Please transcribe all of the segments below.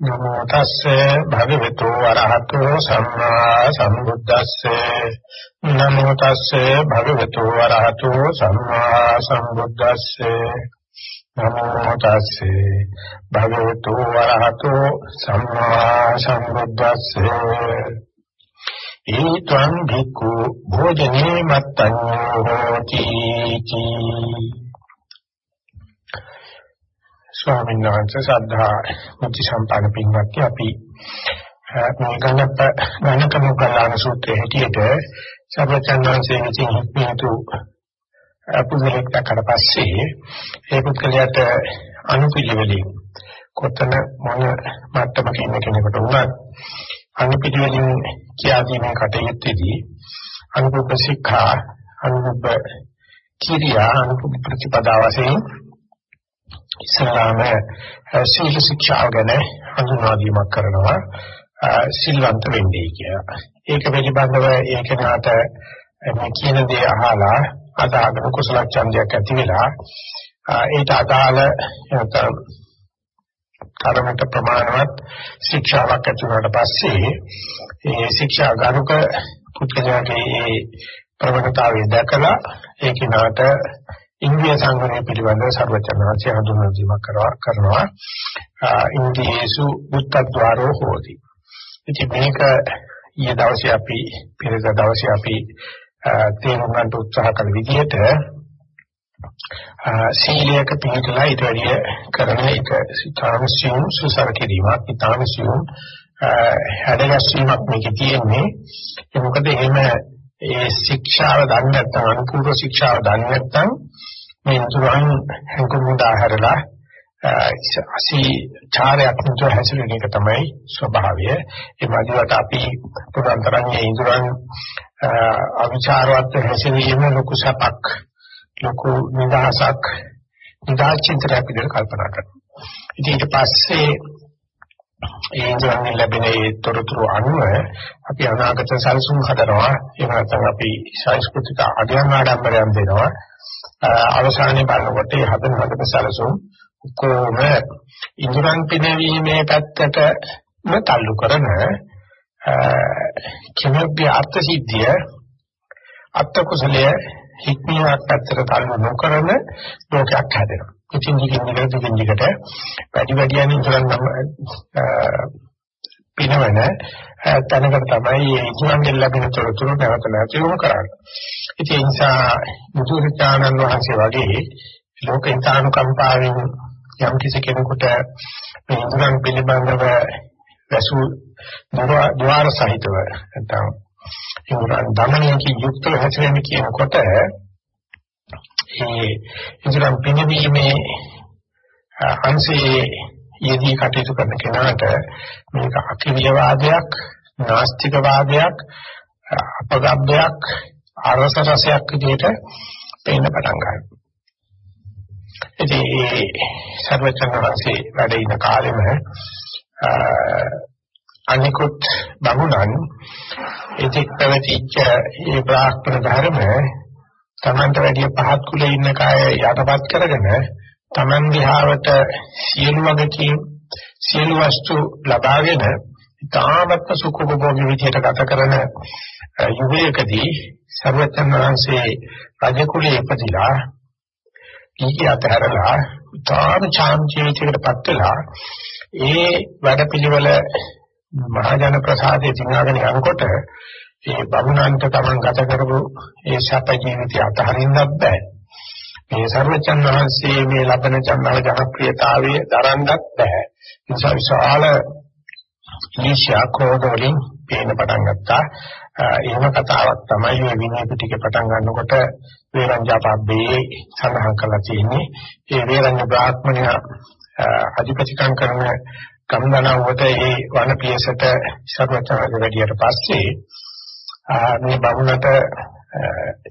නමෝ තස්සේ භගවතු වරහතෝ සම්මා සම්බුද්දස්සේ. නමෝ තස්සේ භගවතු වරහතෝ සම්මා සම්බුද්දස්සේ. නමෝ තස්සේ භගවතු වරහතෝ සම්මා සම්බුද්දස්සේ. ඊත්වං භික්ඛු භෝජනේ මත්තඤ්ඤෝ හෝති ස්වාමීන් වහන්සේ සද්ධා මුචි සම්පන්න පින්වත්නි අපි මේ ගණප ගණකම කලාන සූත්‍රයේ හැටියට සර්වචන්නාංශයේ විසින් හික්මියතු පුදුලෙක් දැක්කට පස්සේ ඒ පුද්ගලයාට අනුපිළිවෙලින් කොතන මොන මට්ටමක ඉන්න කෙනෙකුට වුණත් අනුපිළිවෙලින් කියා දීමේ කටයුත්තේදී අනුප ශික්ෂා අනුප කිරියා අනුප ප්‍රතිපදා වශයෙන් ඉස්ලාම සීල ශික්ෂාව ගැන හඳුන්වා දීමක් කරනවා සිල්වන්ත වෙන්නේ කියලා. ඒක පිළිබඳව ඒක නාට මේ කියන දේ අහලා අදාගෙන කුසල ඡන්දයක් ඇති වෙලා ඒට අදාළ නැත්නම් කර්මයට ප්‍රමාණවත් ශික්ෂාවක් ඇති වුණාට පස්සේ ඒ ශික්ෂා ගරුක පුත්‍රයාගේ ප්‍රවණතාවය දැකලා ඒක නාට ඉන්ද්‍රිය සංවරය පිළිබඳව සර්වචනවාචය හඳුන්වා දීමක් කරනවා. කරනවා ඉන්ද්‍රියේසු බුද්ධද්වාරෝ හෝති. ඉතින් මේක ඊයේ දවසේ අපි පෙරේද දවසේ අපි තේරුම් ගන්න උත්සාහ කළ විදිහට සීලයක පිළිපදලා ඊට වැඩිය කරන එක සිතාමසියුම් සුසර කිරීමක් ඉතාමසියුම් හැඩගැස්වීමක් මේකේ තියෙන්නේ. ඒ මොකද එහෙම ඒ ශික්ෂාව දන්නේ නැත්නම් අනුපූර්ව ශික්ෂාව දන්නේ නැත්නම් මේ තුරන් හංකුමුදා හැරලා අසි චාරයක් නිතර හැසිරෙන එක තමයි ස්වභාවය. ඒ වගේට අපි පුරන්තරන්නේ ඉදරන් අවිචාරවත් හැසිරීම ලොකු සපක් ලොකු නිදහසක් නිදාචින්තනයක් විදිහට කල්පනා කරනවා. ඉතින් ඊට පස්සේ ඒ ඉන්ද්‍රයන් ලැබෙන ඒ තොරතුරු අනුව අපි අනාගත සැලසුම් හදනවා. එහෙම නැත්නම් අපි සංස්කෘතික අධ්‍යයන ආඩම්බරයන් දෙනවා. අවසානයේ බලනකොට මේ හදන හදන සැලසුම් කොහොම ඉන්ද්‍රයන් පිනවීමේ පැත්තටම تعلق කරන කිමෝග්‍ය අර්ථ සිද්ධිය අත්ත කුසලයේ හික්මියක් පැත්තට تعلق නොකරන ලෝකයක් හැදෙනවා. ඉතින් දිගින් දිගට දිගින් දිගට වැඩි වැඩියෙන් ඉන්ද්‍රයන් පිනවන තැනකට තමයි මේ ඉන්ද්‍රයන් ලැබෙන තොරතුරු නැවත නැවත යොමු කරන්නේ. ඉතින් ඒ නිසා බුදුරජාණන් වහන්සේ වගේ ලෝකිතානුකම්පාවෙන් යම් කිසි කෙනෙකුට මේ ඉන්ද්‍රයන් පිළිබඳව වැසු ద్వාර සහිතව නැත්නම් ඉන්ද්‍රයන් දමනයකින් යුක්තව හැසිරෙන්න කියනකොට ඒ ඉන්ද්‍රයන් පිනවීමේ අංශයේ යෙදී කටයුතු කරන කෙනාට මේක අකිරියවාදයක් නාස්තික වාදයක් අපගබ්බයක් අරස රසයක් විදිහට පේන්න පටන් ගන්නවා. ඉතින් මේ සර්වචනවාසී වැඩ ඉන කාලෙම අනිකුත් බමුණන් ඉතික් පැවතිච්ච මේ බ්‍රාහ්මණ ධර්ම තමන්ට වැඩි පහත් කුලේ ඉන්න කය යටපත් කරගෙන තමන් දිහාවට සියලු වගකීම් සියලු වස්තු ලබාගෙන තාමත් සුඛෝපභෝගී විදිහට ගත කරන යුගයකදී සර්වචන් වහන්සේ රජ කුලයේ ඉපදිලා ඊට අතරලා තාම චාම් ජීවිතයකටපත් වෙලා ඒ වැඩපිළිවෙල මහජන ප්‍රසාදයේ දිනාගෙන යනකොට ඒ බමුණන්ට තමන් ගත කරපු ඒ සප ජීවිතය අතහරින්නත් බෑ. මේ සර්වචන් වහන්සේ මේ ලබන ජන්මල ජනප්‍රියතාවය දරන්නත් බෑ. නිසා විශාල ඊර්ෂ්‍යා ක්‍රෝධ වලින් පේන පටන් ගත්තා. එහෙම කතාවක් තමයි මේ විනය පිටකේ පටන් ගන්නකොට වේරංජාපබ්බේ සඳහන් කරලා තියෙන්නේ. ඒ වේරංජ බ්‍රාහ්මණය අධිපතිකම් කරන කම්දනාවට ඒ වනපියසට සර්වචාරක වැඩියට පස්සේ මේ බමුණට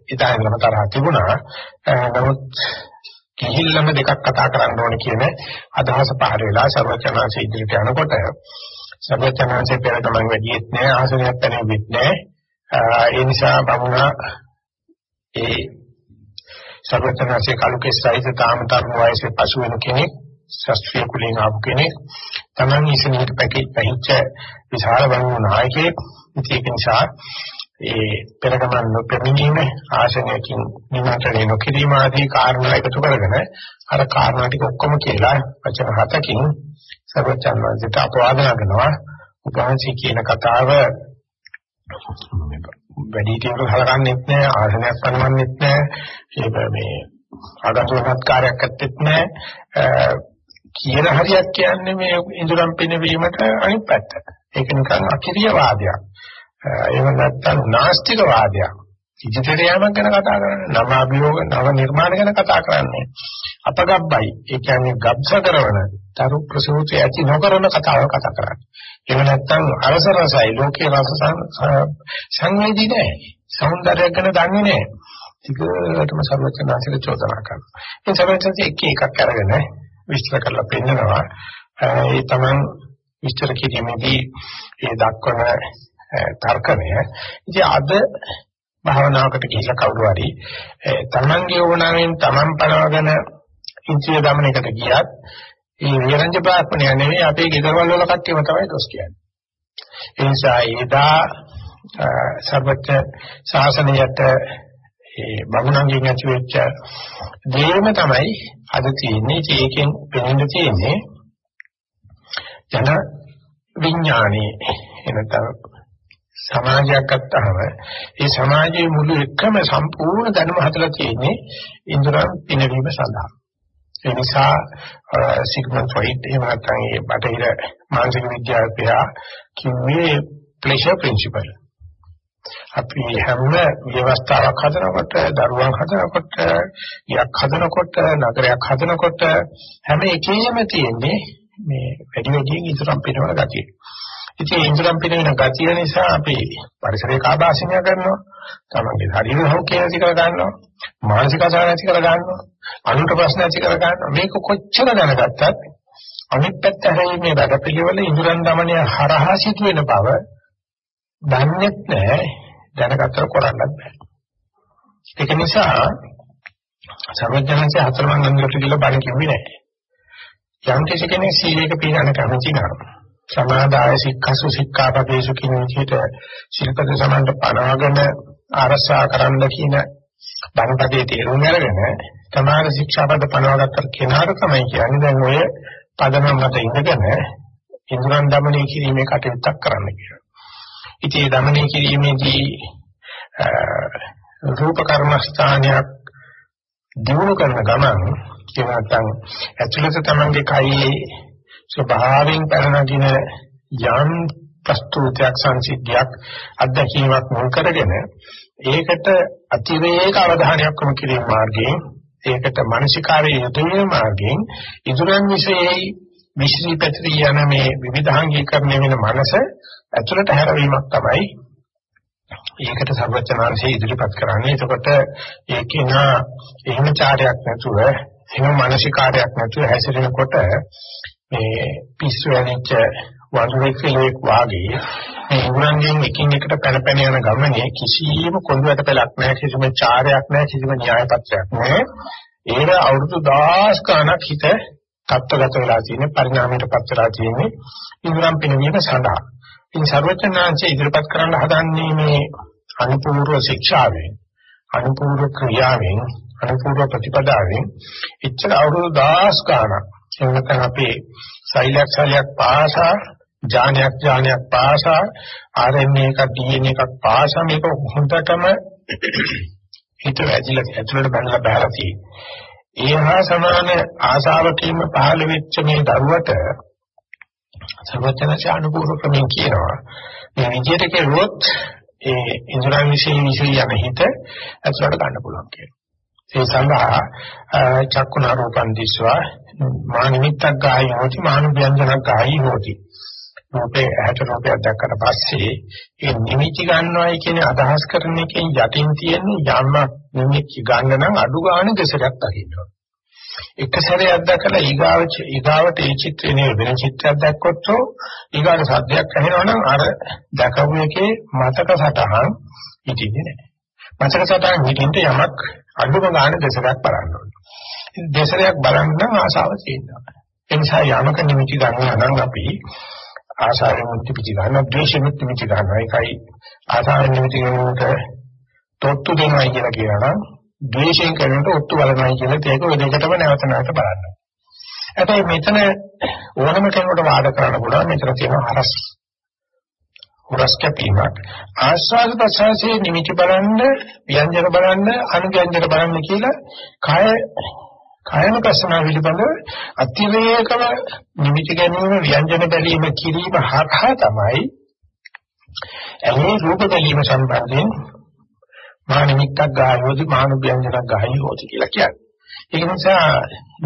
ඉතාලම තරහ තිබුණා. නමුත් කිහිල්ලම දෙකක් කතා කරන්න ඕනේ කියන අදහස පහළ වෙලා සර්වචනාංශ ඉදිරියට යනකොට සර්වචනාංශේ පෙර ගමන් වැඩියෙත් නෑ ආසනයක් තැනෙවිත් නෑ. ඒ නිසා බමුණා ඒ සර්වචනාංශේ කලුකේ සයිද තාම තරුණ වයසේ පසු වෙන කෙනෙක් ශාස්ත්‍රීය කුලයෙන් ආපු කෙනෙක් Taman ඉස්සෙල්ලට පැකේජ් පැහිච්ච විශාල වංගු නායකයෙක් ඒක නිසා ඒ පෙරගමන් නොපෙමිණීම ආශනයකින් නිමන්ත්‍රණය නොකිරීම ආදී කාරණා එකතු කරගෙන අර කාරණා ටික ඔක්කොම කියලා වචන හතකින් සර්වචන් වහන්සේට අපවාද කරනවා උපහාසී කියන කතාව වැඩි ටිකක් හලකන්නේත් නැහැ ආසනයක් පනවන්නෙත් නැහැ ඒක මේ ආගතුනත් කාර්යයක් ඇත්තෙත් නැහැ කියන හරියක් කියන්නේ මේ ඉඳුරම් පිනවීමට අනිත් පැත්ත. ඒක නිකන් අකිරිය වාදයක්. එහෙම නැත්නම් නාස්තික වාදයක්. ඉදිරියට යamak ගැන කතා කරන්නේ නව අභියෝග නව නිර්මාණ ගැන කතා කරන්නේ අපගබ්බයි. ඒ කියන්නේ ගබ්ස කරන තරු ප්‍රසූති ඇති නොකරන කතාව කතා කරන්නේ. එහෙම නැත්නම් අරස රසයි. ලෝකේ රස සංවේදී නැහැ సౌందර්යයක් ගැන දන්නේ නැහැ ටිකටම සර්වචනාසික චෝදනා කරනවා. ඒ සර්වචනාසික එක එකක් අරගෙන විස්තර කරලා පෙන්නනවා. ඒ තමන් විස්තර කිරීමේදී ඒ දක්වන තර්කණය ඉතින් අද භාවනාවකට ගිහිල්ලා කවුරු හරි තමන්ගේ ඕනාවෙන් තමන් පනවගෙන ඉන්ද්‍රිය දමනයකට ගියත් ඒ විරංජ ප්‍රාර්ථනය නෙවෙයි අපේ ගෙදරවල වල කට්ටියම තමයි දොස් කියන්නේ. ඒ නිසා ඒදා සර්වත්‍ය ශාසනයට ඒ බමුණන්ගෙන් ඇති වෙච්ච දේම තමයි අද තියෙන්නේ. ඒකෙන් පෙනෙන්න තියෙන්නේ ජන විඥානේ එනතර සමාජයක් ගත්තාම ඒ සමාජයේ මුළු එකම සම්පූර්ණ දැනුම හදලා තියෙන්නේ ඉන්ද්‍රයන් පිනවීම සඳහා. ඒ නිසා සිග්මන්ඩ් ෆ්‍රොයිඩ් එහෙම නැත්නම් ඒ බටහිර මානසික විද්‍යාවපියා කිව්වේ ප්ලෙෂර් ප්‍රින්සිපල්. අපි හැම ව්‍යවස්ථාවක් හදනකොට, දරුවන් හදනකොට, යක් හදනකොට, නගරයක් හදනකොට හැම එකේම තියෙන්නේ මේ වැඩි වැඩියෙන් ඉදරම් පිනවන ගතිය. ඉතින් ඉන්ද්‍රම් පිනන ගතිය නිසා අපි පරිසරය කාබාසිනිය කරනවා. තමන්ගේ ශරීර හොකේ ඇති කර ගන්නවා. මානසික අසහන ඇති කර ගන්නවා. අනුන්ට ප්‍රශ්න ඇති කර ගන්නවා. මේක කොච්චර දැනගත්තත් අනිත් පැත්ත හැරෙන්නේ මේ වැඩපිළිවෙල ඉන්ද්‍රම් দমনය හරහා සිදුවෙන බව දන්නේ නැහැ. දැනගත්තට කරන්නත් බෑ. ඒක නිසා සර්වඥාන්සේ හතරවන් අංගකට කියලා බණ කිව්වේ නැහැ. යම් කෙනෙක් සීලයක පීඩන කරන කෙනා සමාදාය සික්ඛසු සික්ඛාපදේශු කියන විදිහට ශිල්පද සමන්ත පනවගෙන ආරසා කරන්න කියන ධර්මපදයේ තේරුම් අරගෙන තමාන ශික්ෂාපද පනවගත්තට කෙනාට තමයි කියන්නේ දැන් ඔය පදනම මත ඉඳගෙන ඉඳුරන් দমনය කිරීමේ කටයුත්තක් කරන්න කියලා. ඉතින් මේ দমনය කිරීමේදී රූප කර්මස්ථානයක් දිනු කරන ගමන් ඒ නැත්තම් ඇතුළත තමන්ගේ කයේ ස්වභාවයෙන් පැනනගින යම් ප්‍රස්තුතියක් සංසිද්ධියක් අත්දැකීමක් මුල් කරගෙන ඒකට අතිරේක අවධානයක් යොමු කිරීම මාර්ගයෙන් ඒකට මානසිකාරයේ යෙදීම මාර්ගයෙන් ඉදurang විශේෂයි විශ්ලී පැතිරී යන මේ විවිධාංගීකරණය වෙන මනස ඇතුළට හැරවීමක් තමයි ඒකට සර්වචනාංශය ඉදිරිපත් කරන්නේ. එතකොට ඒකේන එහෙම චාරයක් නැතුව එහෙම මානසිකාරයක් නැතුව හැසිරෙනකොට මේ පිස්සු වෙනිච්ච වඳුරෙක් කෙනෙක් වාගේ මේ උරන්ගෙන් එකින් එකට පැන පැන යන ගමනේ කිසියම් කොඳුරට පළක් නැහැ කිසිම චාරයක් නැහැ කිසිම න්‍යාය පත්‍රයක් නැහැ. ඒක අවුරුදු 10 ගණක් හිත කප්පගත වෙලා තියෙන පරිණාමයට පත් වෙලා තියෙන්නේ ඉන්ද්‍රම් පිනවීම සඳහා. ඉතින් ਸਰවඥාන්සේ ඉදිරිපත් කරන්න හදන්නේ මේ අනුපූර්ව ශික්ෂාවෙන් අනුපූර්ව ක්‍රියාවෙන් අනුපූර්ව ප්‍රතිපදාවෙන්. ඉච්ඡා අවුරුදු 10 ගණක් එවනකන් අපේ සෛලයක් සෛලයක් පාසා ඥානයක් ඥානයක් පාසා RNA එකක් DNA එකක් පාසා මේක හොඳටම හිත වැදිලා ඇතුළට බඳලා බහලා තියෙන්නේ. ඒහා සමාන ආශාවකින්ම පහළ වෙච්ච මේ දරුවට සර්වඥාච අනුපූර්ව ක්‍රමයෙන් කියනවා. මේ විදියට කෙරුවොත් ඒ ඉන්ද්‍රයන් විශ්ේ විශ්ේ යන හිත ඇතුළට ගන්න පුළුවන් කියලා. ඒ සඳහා චක්කුණ රූපන් දිස්වා මා නිමිත්තක් ගායි හොති මානු ව්‍යංජනක් ගායි හොති. රූපේ ඇහැට රූපයක් දැක්කට පස්සේ ඒ නිමිති ගන්නවයි කියන අදහස් කරන එකෙන් යටින් තියෙන යම් නිමිති ගන්න නම් අඩු ගන්න දෙසරක් දකින්න එක සැරයක් දැකලා ඊගාව ඊගාවට ඒ චිත්‍රේ නේ වෙන චිත්‍රයක් දැක්කොත් ඊගාට සද්දයක් ඇහෙනවා නම් අර දැකපු එකේ මතක සටහන් හිටින්නේ නැහැ. මතක සටහන් හිටින්න යමක් අඩුම ගන්න දෙසරක් බලන්න ඕනේ. දෙසරයක් බලන්න නම් ආසාව තියෙනවා. ඒ නිසා යමක නිමිති ගන්නවා නම් අපි ආසාවෙන් මුක්ති පිටි ගන්නවා, ද්වේෂෙන් මුක්ති පිටි ගන්නවා. ඒකයි ආසාවෙන් නිමිති ගන්නකොට තොත්තු දෙනවා කියලා කියනවා නම් ද්වේෂයෙන් කරනකොට ඔත්තු බලනවා කියලා ඒක ඔය දෙකටම නැවත නැවත බලන්න. හැබැයි මෙතන ඕනම කෙනෙකුට වාද කරන්න පුළුවන් මෙතන තියෙන හරස් හරස් කැපීමක් ආස්වාද ප්‍රසවාසයේ නිමිති බලන්න ව්‍යංජන බලන්න අනුව්‍යංජන බලන්න කියලා කය කායන ප්‍රශ්න පිළිබඳව අතිරේකව නිමිති ගැනීම ව්‍යංජන බැලීම කිරීම හරහා තමයි එහේ රූප බැලීම සම්බන්ධයෙන් මා නිමිත්තක් ගායෝදි මානුභ්‍යංජනක් ගායෝදි කියලා කියන්නේ. ඒක නිසා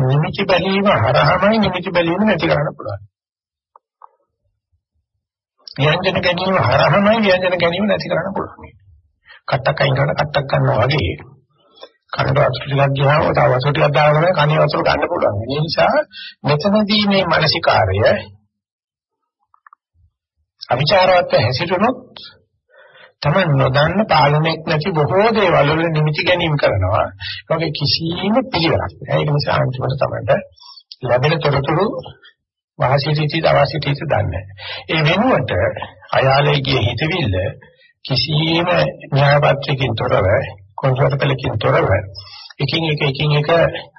නිමිති බැලීම හරහාමයි නිමිති බැලීම නැති කරන්න පුළුවන්. ව්‍යංජන ගැනීම හරහාමයි ව්‍යංජන ගැනීම නැති කරන්න පුළුවන්. කට්ටක් අයින් කරන කට්ටක් ගන්නවා වගේ කනට වතුර ටිකක් ගියාම තව වතුර ටිකක් දාගෙන කනේ වතුර ගන්න පුළුවන්. ඒ නිසා මෙතනදී මේ මානසිකාර්ය අවිචාරවත් හැසිරුණොත් තමයි නොදන්න පාලනයක් නැති බොහෝ දේවල් වල නිමිති ගැනීම කරනවා. ඒකේ කිසිම පිළිවෙලක් නැහැ. ඒක නිසා අන්තිමට තමයි ලැබෙන තොරතුරු වාසිතීති දවාසිතීති දන්නේ. ඒ වෙනුවට අයාලේගේ හිතවිල්ල කිසිම න්‍යායපත්‍රයකින් තොරව කොන්සර්ට් තොරව එකින් එක එකින් එක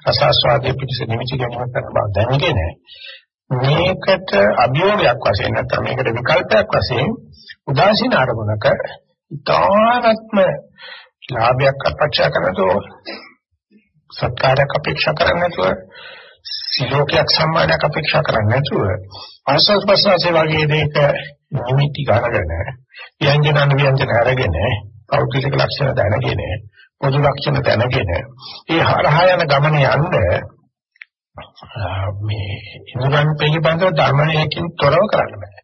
රසාස්වාදයේ පිටස නිමිති ගැනීම කරන බව දැනගෙන මේකට අභියෝගයක් වශයෙන් නැත්නම් මේකට විකල්පයක් වශයෙන් උදාසීන ආරමුණක ඉතාමත්ම ලාභයක් අපේක්ෂා කරනතෝ සත්කාරයක් අපේක්ෂා කරන්නේ නැතුව සිලෝකයක් සම්මානයක් අපේක්ෂා කරන්නේ නැතුව ආස්වාද ප්‍රසවාසයේ වගේ දෙයක නිමිති ගන්නගෙන ව්‍යංජන ව්‍යංජන අරගෙන පෞද්ගලික ලක්ෂණ දැනගෙන පොදු ලක්ෂණ දැනගෙන ඒ හරහා යන ගමන යන්න මේ ඉන්ද්‍රයන් පිළිබඳව ධර්මණයකින් තොරව කරන්න බෑ.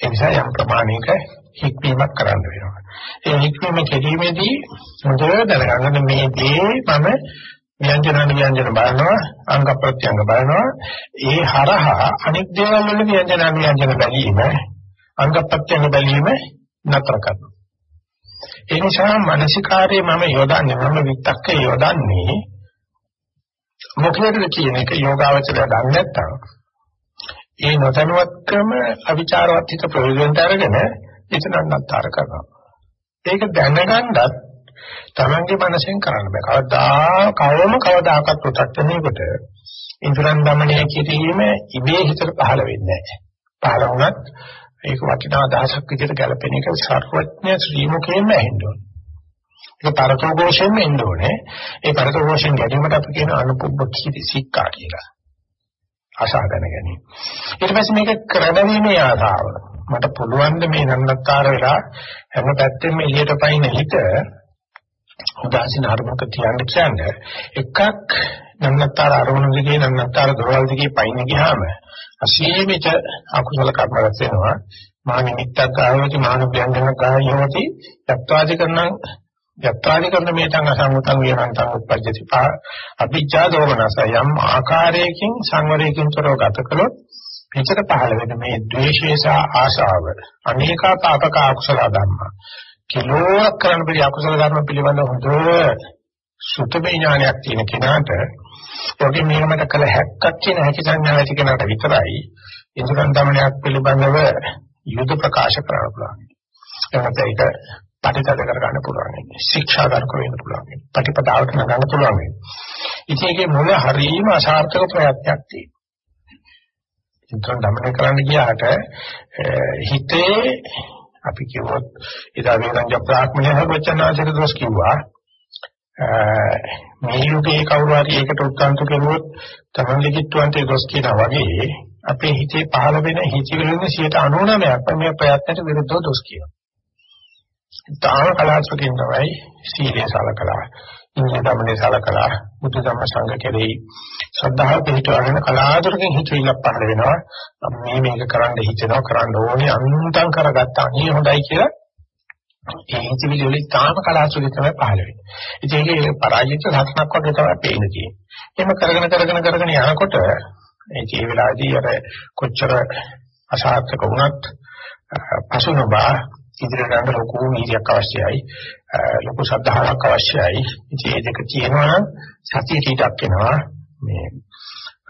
ඒ නිසා යම් ප්‍රමාණයක හික්වීමක් කරන්න වෙනවා. ඒ හික්වීම කෙරීමේදී හොඳට දැනගන්න මේ දේ මම ව්‍යංජන ව්‍යංජන බලනවා අංග ප්‍රත්‍යංග බලනවා ඒ හරහා අනිත් දේවල් වල ව්‍යංජන ව්‍යංජන බැලීම අංග ප්‍රත්‍යංග බැලීම නතර කරනවා. ඒ නිසා මානසිකාරයේ මම යොදන්නේ මම විත්තක්කේ යොදන්නේ මොකද කියන එක යෝගාවචරය දන්නේ නැත්තම්. ඒ නොදැනුවත්කම අවිචාරවත් හිත ප්‍රයෝජනට අරගෙන එතනන්නත්තර කරනවා. ඒක දැනගන්නත් තමන්ගේ මනසෙන් කරන්න බෑ. කවදා කවම කවදාකවත් ප්‍රත්‍යක්ෂණයකට ඉන්ද්‍රයන් দমনය කිරීම ඉබේ හිතට පහළ වෙන්නේ නැහැ. පහළ වුණත් ඒක වටිනා අදහසක් විදිහට ගැලපෙන එක සර්වඥ ශ්‍රීමුකේම ඇහෙන්න ඕනේ. ඒක පරතෝഘോഷයෙන්ම එන්න ඕනේ. ඒ පරතෝഘോഷයෙන් ගැනීමට අපි කියන අනුපුබ්බ කීති සික්කා කියලා. අසහගෙන ගැනීම. ඊට පස්සේ මේක කරදවීමේ ආසාව. මට පුළුවන් මේ නන්නත්තර වෙලා හැම පැත්තෙම එළියට පයින් හිත උදාසීන අරමුණක තියන්න කියන්නේ එකක් නන්නත්තර අරමුණ දිගේ නන්නත්තර දොරවල් දිගේ පයින් ගියාම අසීමිත අකුසල කර්ම රැස් වෙනවා. මා නිමිත්තක් ආවති මාන ව්‍යංජනක් ආයෝති යත්වාදි කරන යත්වාදි කරන මේතං අසංගතං විහරන්තං උපජ්ජති පා අභිජ්ජා දෝමනස යම් ආකාරයකින් සංවරයකින් තොරව ගත කළොත් පිටට පහළ වෙන මේ ද්වේෂය සහ ආශාව අනේකා පාපක අකුසල ධර්ම. කිලෝක් කරන පිළි අකුසල ධර්ම පිළිබඳව හොඳ සුතමේ ඥානයක් තියෙන කෙනාට යෝගී මේකට කළ හැක්කක් කියන හැකි සංඥා ඇති කෙනාට විතරයි ඉන්ද්‍රයන් දමනයක් පිළිබඳව යුද ප්‍රකාශ කරන්න පුළුවන්. එහෙනම් ඒක පටිතද කර ගන්න පුළුවන්. ශික්ෂාගාරක වෙන්න පුළුවන්. ප්‍රතිපදාවට නගන්න පුළුවන්. ඉතින් ඒකේ මුල හරීම අසාර්ථක ප්‍රයත්නයක් තියෙනවා. ඉන්ද්‍රයන් දමනය කරන්න ගියාට හිතේ අපි කිව්වොත් ඉදා වේදංජ ප්‍රාඥය වචනාචර දොස් කිව්වා මේ යුගයේ කවුරු හරි ඒකට උත්සාහ කරුවොත් තමන්ගේ කිට්ටුවන්ට දොස් කියනවා වගේ අපේ හිතේ පහළ වෙන හිතිවිලින 99ක් මේ ප්‍රයත්නට විරුද්ධව දොස් කියනවා. තාම කලාතුරකින් තමයි සීලය සලකලා, ඉන්දිය ධර්මයේ සලකලා, බුද්ධ ධර්ම සංඝ කෙරෙහි ශ්‍රද්ධාව පිටවගෙන කලාතුරකින් හිතවිල්ලක් පහළ වෙනවා. මේ මේක කරන්න හිතෙනවා කරන්න ඕනේ අන්තම් කරගත්තා. අනේ හොඳයි කියලා ඒ හිතවිලි වලින් තාම කලාතුරකින් තමයි පහළ වෙන්නේ. ඉතින් ඒකේ පරාජිත සත්‍යක් වගේ තමයි පේන්නේ තියෙන්නේ. එහෙම කරගෙන කරගෙන කරගෙන යනකොට ඒ ජී වෙලාවේදී අර කොච්චර අසාර්ථක වුණත් පසුනබා ඉදිරියට යන්න ලොකු නීතියක් අවශ්‍යයි ලොකු ශ්‍රද්ධාවක් අවශ්‍යයි ඉතින් මේ දෙක තියෙනවා නම් සතිය ටීටක් වෙනවා මේ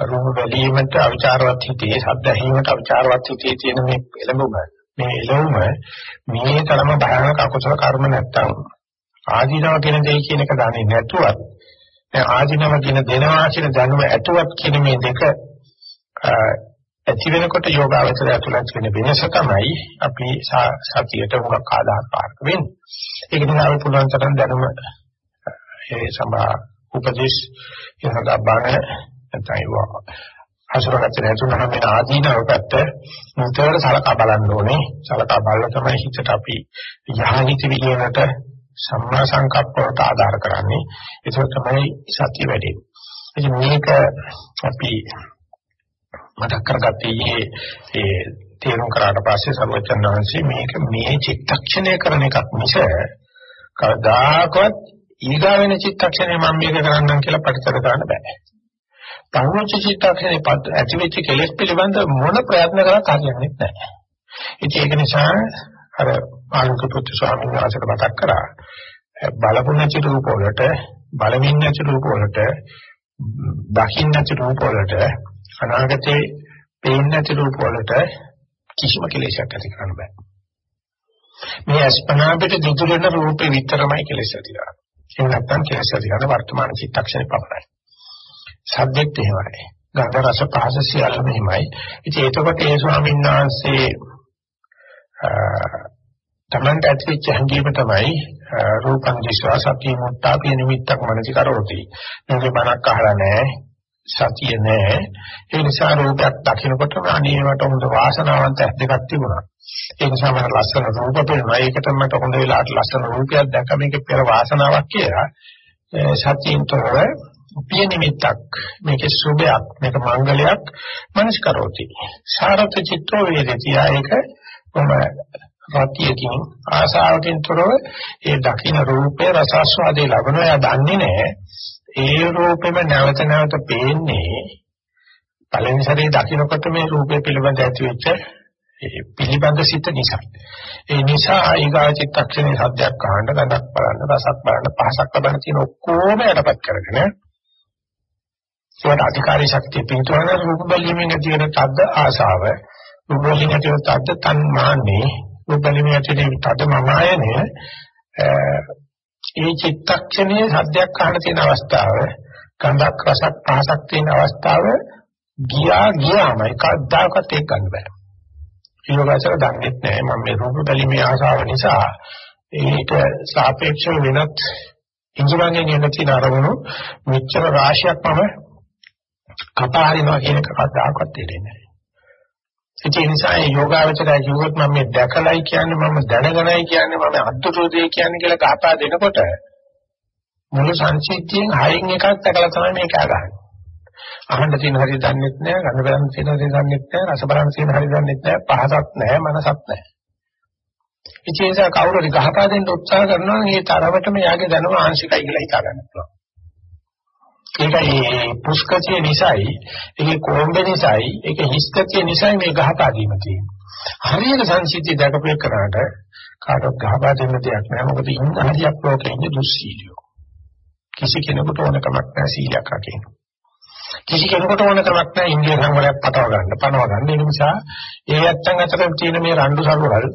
රූප බැලීමට අවිචාරවත් හිතේ ශබ්ද ඇහිීමට අවිචාරවත් හිතේ තියෙන මේ එළඹුම මේ එළවුම මේ තරම භයානක අකුසල කර්ම නැත්තම් ආදීනව කියන දෙය කියන එක දන්නේ නැතුවත් දැන් ආදීනව කියන දෙනවා කියන දැනුම ඇතුවත් කියන මේ දෙක ඇති වෙනකොට යෝගාවචරය තුළ තියෙන වෙනස තමයි අපි සතියට උගක් ආදාන පාරක වෙන්නේ. ඒක නිසා අපි පුළුවන් තරම් දැනුම ඒ සමා උපදේශ යහදා බණ නැත්නම් ඒවා අසුරගත නැතුනම වෙන ආදීනව පැත්ත මුතවර සලකා බලන්න ඕනේ. සලකා බලලා තමයි හිතට අපි යහනිත විදියට සම්මා සංකප්ප වලට ආධාර කරන්නේ. ඒක තමයි සත්‍ය වැඩි. ඉතින් මේක අපි මතක් කරගත්තේ ඒ තේරුම් කරාට පස්සේ සර්වචන් වහන්සේ මේක මේ චිත්තක්ෂණය කරන එකක් මිස කවදාකවත් ඊගා වෙන චිත්තක්ෂණය මම මේක කරන්නම් කියලා ප්‍රතිතර ගන්න බෑ. පංච චිත්තක්ෂණේ පත් ඇතිවෙච්ච කෙලෙස් පිළිබඳ මොන ප්‍රයත්න කරත් හරියන්නේ නැහැ. ඒක නිසා අර ආලෝක පුත්තු ස්වාමීන් වහන්සේට මතක් කරා බලපු නැති රූප වලට බලමින් නැති රූප වලට දකින්න නැති රූප වලට අනාගතේ පේන්නේ නැති රූප වලට කිසිම කෙලෙසක් ඇති කරන්න බෑ. මේ අස්පනා පිට දිදුලන රූපේ විතරමයි කෙලෙස ඇති කරන්නේ. ඒ නැත්තම් කෙලෙස ඇති කරන වර්තමාන චිත්තක්ෂණේ පමණයි. සබ්ජෙක්ට් එහෙමයි. ගන්ධ රස පහස සියල්ලම එහෙමයි. ඉතින් එතකොට ඒ ස්වාමීන් වහන්සේ තමන්ට ඇතිවෙච්ච හැඟීම තමයි රූපං දිස්වා සතිය මුත්තාපිය නිමිත්තක් මනසි කරෝති. මේක බණක් අහලා නැහැ. සතිය නැහැ. ඒ නිසා රූපයක් දකිනකොටම අනේවට හොඳ වාසනාවන්ත ඇස් දෙකක් තිබුණා. ඒ නිසා මට ලස්සන රූප පේනවා. ඒකට මට හොඳ වෙලාවට ලස්සන රූපයක් දැක්ක මේක පෙර වාසනාවක් කියලා. සතියින්තර පිය නිමිත්තක් මේකේ සුභයක් මේක මංගලයක් මනස් කරෝති. සාරත චිත්තෝ වේදති ආයක කොම රතියකින් ආසාවකින් තොරව ඒ දකින්න රූපේ රසස්වාදේ ලබනවා. එයා දන්නේ නැහැ. ඒ රූපෙම නැවත නැවත පේන්නේ පළවෙනි සැරේ දකින්නකොට මේ රූපය පිළිබඳ ඇතිවෙච්ච ඒ පිළිබඳ සිත නිසා. ඒ නිසා ඊගා චිත්තක්ෂණේ සද්දයක් අහන්න, ගඳක් බලන්න, රසක් බලන්න, පහසක් ලබන්න තියෙන ඔක්කොම යටපත් කරගෙන ඒකට අධිකාරී ශක්තිය පිටවන රූප බැලීමෙන් ඇති වෙන තද්ද ආශාව, රූප බැලීමෙන් ඇති වෙන තද්ද තණ්මාන්නේ, රූප බැලීමෙන් ඇති වෙන තද්ද මමායනය ඒ චිත්තක්ෂණයේ සද්දයක් අහන තියෙන අවස්ථාව, ගඳක් රසක් පහසක් තියෙන අවස්ථාව ගියා ගියාමයි කද්දාකත් ඒක ගන්න බෑ. ඊළඟට දන්නේ නැහැ මම මේ රූප බැලීමේ ආසාව නිසා ඒකට සාපේක්ෂව වෙනත් ඉන්ද්‍රයන්ගෙන් එන තියෙන අරමුණු මෙච්චර රාශියක් මම කතා හරිනවා කියන එක කද්දාකත් තේරෙන්නේ නැහැ. ඒ නිසා මේ යෝගාවචරය කිව්වොත් මම මේ දැකලයි කියන්නේ මම දැනගෙනයි කියන්නේ මම අද්දුතෝදේ කියන්නේ කියලා කහපා දෙනකොට මුළු සංසිද්ධියෙන් හයින් එකක් දැකලා තමයි මේක අගහන්නේ. අහන්න තියෙන හරිය දන්නෙත් නෑ, ගඳ බලන්න තියෙන හරිය දන්නෙත් නෑ, රස බලන්න තියෙන හරිය දන්නෙත් නෑ, පහසක් නෑ, මනසක් නෑ. ඒ නිසා කවුරු හරි ගහපා දෙන්න උත්සාහ කරනවා නම් ඒ තරමටම යාගේ දැනුම ආංශිකයි කියලා හිතා ගන්න පුළුවන්. ඒකයි පුස්කතිය නිසායි ඒකේ කොම්බේ නිසායි ඒකේ හිස්කතිය නිසායි මේ ගහපා දීම තියෙන්නේ. හරියට සංසිද්ධිය දැකපේ කරාට කාටවත් ගහපා දෙන්න දෙයක් නෑ. මොකද ඉන්න හරියක් ලෝකේ ඉන්නේ දුස්සීලියෝ. කිසි කෙනෙකුට ඕන කමක් නෑ සීලයක් රකින්න. කිසි කෙනෙකුට ඕන කමක් නෑ ඉන්දිය සංවරයක් පටව ගන්න, පනව ගන්න. ඒ නිසා ඒ ඇත්තන් අතර තියෙන මේ රණ්ඩු සරුවල්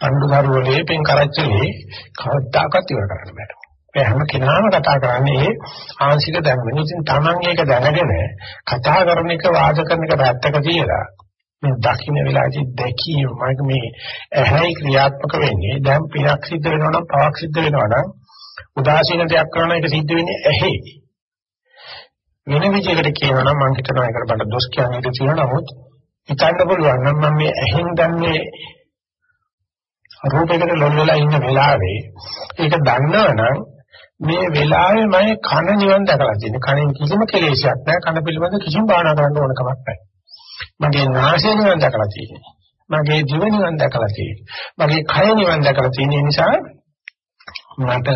රණ්ඩු සරුවලේ පෙන් කරච්චලේ කවදාකවත් ඉවර කරන්න බෑ. ඒ හැම කෙනාම කතා කරන්නේ ආංශික දැනුම. ඉතින් Taman ඒක දැනගෙන කතා කරන එක වාද කරන එක පැත්තක තියලා මේ දකින්න වෙලාවේදී දැකීම. මම මේ ඇහැයි ක්‍රියාත්මක වෙන්නේ. දැන් පියක් සිද්ධ වෙනවා නම් පවක් සිද්ධ වෙනවා නම් උදාසීන දෙයක් කරන එක සිද්ධ වෙන්නේ ඇහි. වෙන විදිහකට කියනවා නම් මම හිතනවා ඒකට බඩ දොස් කියන්නේ ඉඳී තියෙනවා. නමුත් හිතන්න පුළුවන් නම් මම මේ ඇහෙන් දැන්නේ රූපයකට ලොල් වෙලා ඉන්න වෙලාවේ ඒක දන්නවනම් මේ වෙලාවේ මම කන නිවන් දැකලා තියෙනවා. කනෙන් කිසිම කෙලෙසයක් නැහැ. කන පිළිබඳ කිසිම බාහනා කරන්න ඕන කමක් නැහැ. මගේ නාසය නිවන් දැකලා තියෙනවා. මගේ දිව නිවන් දැකලා තියෙනවා. මගේ කය නිවන් දැකලා තියෙන නිසා මට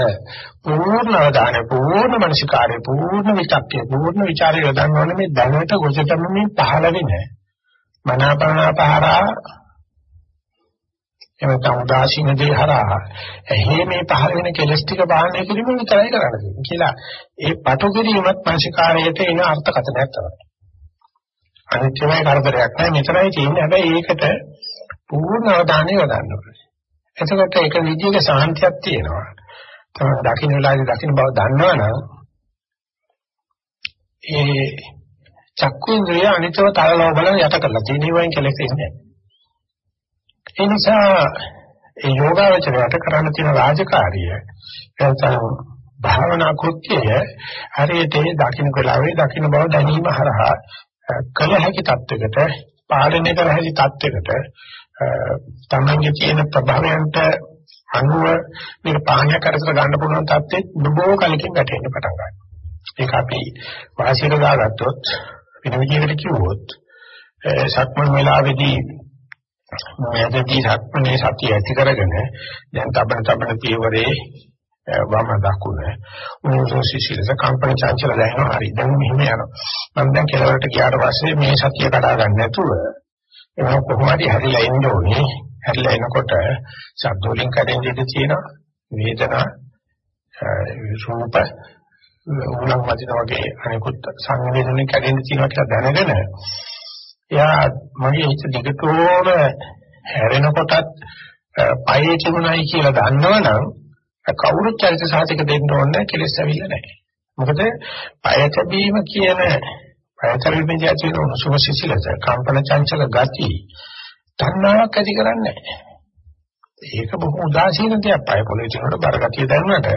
පූර්ණ අවධානය පූර්ණ මනසිකාරය පූර්ණ විචක්කය පූර්ණ ਵਿਚාරය යොදන්න ඕනේ මේ දැනට ගොජටම මේ පහළ වෙන්නේ මනාපනාපහරා එහෙම නැත්නම් උදාසීන දේ හරහා එහි මේ පහළ වෙන කෙලස් ටික බාහනය කිරීම විතරයි කරන්නේ කියලා ඒ පටු කිරීමත් මානසිකාරයට එන අර්ථකථනයක් තමයි. අනිත්‍යමයි කරදරයක් නෑ මෙතරයි තියෙන්නේ හැබැයි ඒකට පූර්ණ අවධානය යොදන්න ඕනේ. එතකොට ඒක විදියක සාන්තියක් තියෙනවා. තමයි දකින්න වෙලාවේ දකින්න බව දන්නවනම් ඒ චක්කුන්ද්‍රය අනිත්‍යව තලලව බලන යට කරලා තියෙන වයින් කෙලෙස් ඉන්නේ. ඒ නිසා ඒ යෝගාවචරයට කරන්න තියෙන රාජකාරිය එතන භාවනා කෘත්‍යය හරියට දකින්න වෙලාවේ දකින්න බව දැනීම හරහා කල හැකි තත්වයකට පාලනය කර හැකි තත්වයකට තමන්ගේ තියෙන ප්‍රභාවයන්ට අනුව මේක පාණ්‍ය කරතර ගන්න පුළුවන් තත්ත්වෙත් බොහෝ කලකින් වැටෙන්න පටන් ගන්නවා. ඒක අපි වාසියට දාගත්තොත් වෙන විදිහකට කිව්වොත් සක්මන් වෙලාවේදී මෙතනදී සක්මනේ සතිය ඇති කරගෙන දැන් තබන තබන පියවරේ වම දකුණ උණුසුම් සිසිලස කම්පන චංචල දැනෙනවා හරි. දැන් මෙහෙම යනවා. මම දැන් කෙලවරට ගියාට පස්සේ මේ සතිය කඩා ගන්න නැතුව ඒක කොහොමද හැරිලා එන්න ඕනේ. හැරිලා එනකොට ශබ්ද වලින් කඩෙන් දෙද තියෙනවා. වේදනා රූප උලං වදින වගේ අනිකුත් සංවේදනය කැඩෙන්න තියෙනවා කියලා දැනගෙන එයා මගේ හිත දිගටම හැරෙනකොටත් පයේ තිබුණයි කියලා දන්නවනම් කවුරුත් චරිත සාධක දෙන්න ඕනේ කෙලෙස් ඇවිල්ලා නැහැ. මොකද පය තැබීම කියන පය තැබීමෙන් ඇති වෙන උණුසුම සිසිලස කම්පන චංචල ගති තණ්හාවක් ඇති කරන්නේ නැහැ. ඒක බොහොම උදාසීන දෙයක්. පය පොළේ තියනකොට බර ගතිය දැනුණාට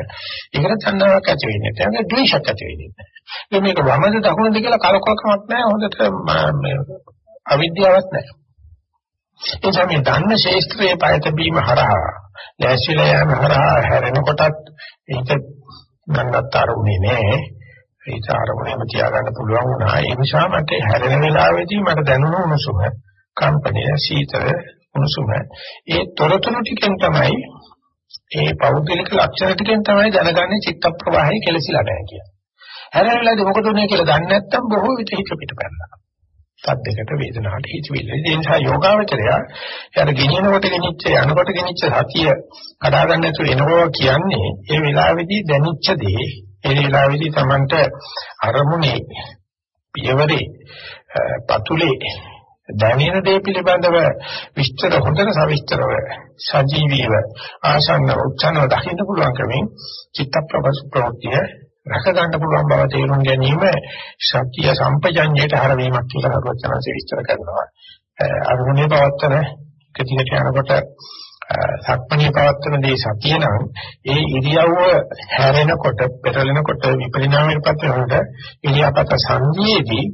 ඒකට තණ්හාවක් ඇති වෙන්නේ නැහැ. ඒක ද්වේෂයක් ඇති වෙන්නේ නැහැ. මේක වමද දකුණද කියලා කලකොලකමක් නැහැ. හොඳට අවිද්‍යාවක් නැහැ. ඒ තමයි දන්න ශේස්ත්‍රයේ පයත බීම හරහා නැසිලා යන හරහා හැරෙනකොටත් ඒක මන්නත් අරුනේ නෑ ඒක අරමුණේම තියාගන්න පුළුවන් වුණා ඒ නිසා මට හැරෙන වෙලාවේදී මට දැනුණු උණුසුම කම්පනය සීතල උණුසුම ඒ තොරතුරු ටිකෙන් තමයි ඒ පෞද්ගලික ලක්ෂණ ටිකෙන් තමයි දැනගන්නේ චිත්ත ප්‍රවාහය කෙලසිලා නැහැ කියලා. හැරෙන වෙලාවේදී මොකද උනේ කියලා දන්නේ නැත්නම් බොහෝ විට හිත පිට පැනලා. සද්දයකට වේදනාවට හිතවිල්ල. ඒ නිසා යෝගාවචරය යාර ගෙනියනකොට ගෙනිච්ච යනකොට ගෙනිච්ච සතිය කඩා ගන්න නැතුව එනවා කියන්නේ ඒ වෙලාවේදී දැනිච්ච දේ ඒ වෙලාවේදී Tamanට අරමුණේ පියවරේ පතුලේ දැනෙන දේ පිළිබඳව විස්තර හොඳට සවිස්තරව සජීවීව ආසන්න උච්චන දකින්න පුළුවන් කමින් චිත්ත ප්‍රවස් ප්‍රවෘත්තිය රැක ගන්න පුළුවන් බව තේරුම් ගැනීම සත්‍ය සම්පජඤ්ඤයට හරවීමක් කියලා හරුවචනanse විස්තර කරනවා. අරුණේ පවත්තන කතියට යනකොට සක්මණේ පවත්තන දේ සතිය නම් ඒ ඉරියව්ව හැරෙනකොට පෙරලෙනකොට විපරිණාමයටපත් වෙනකොට ඉරියාපත සංදීයේදී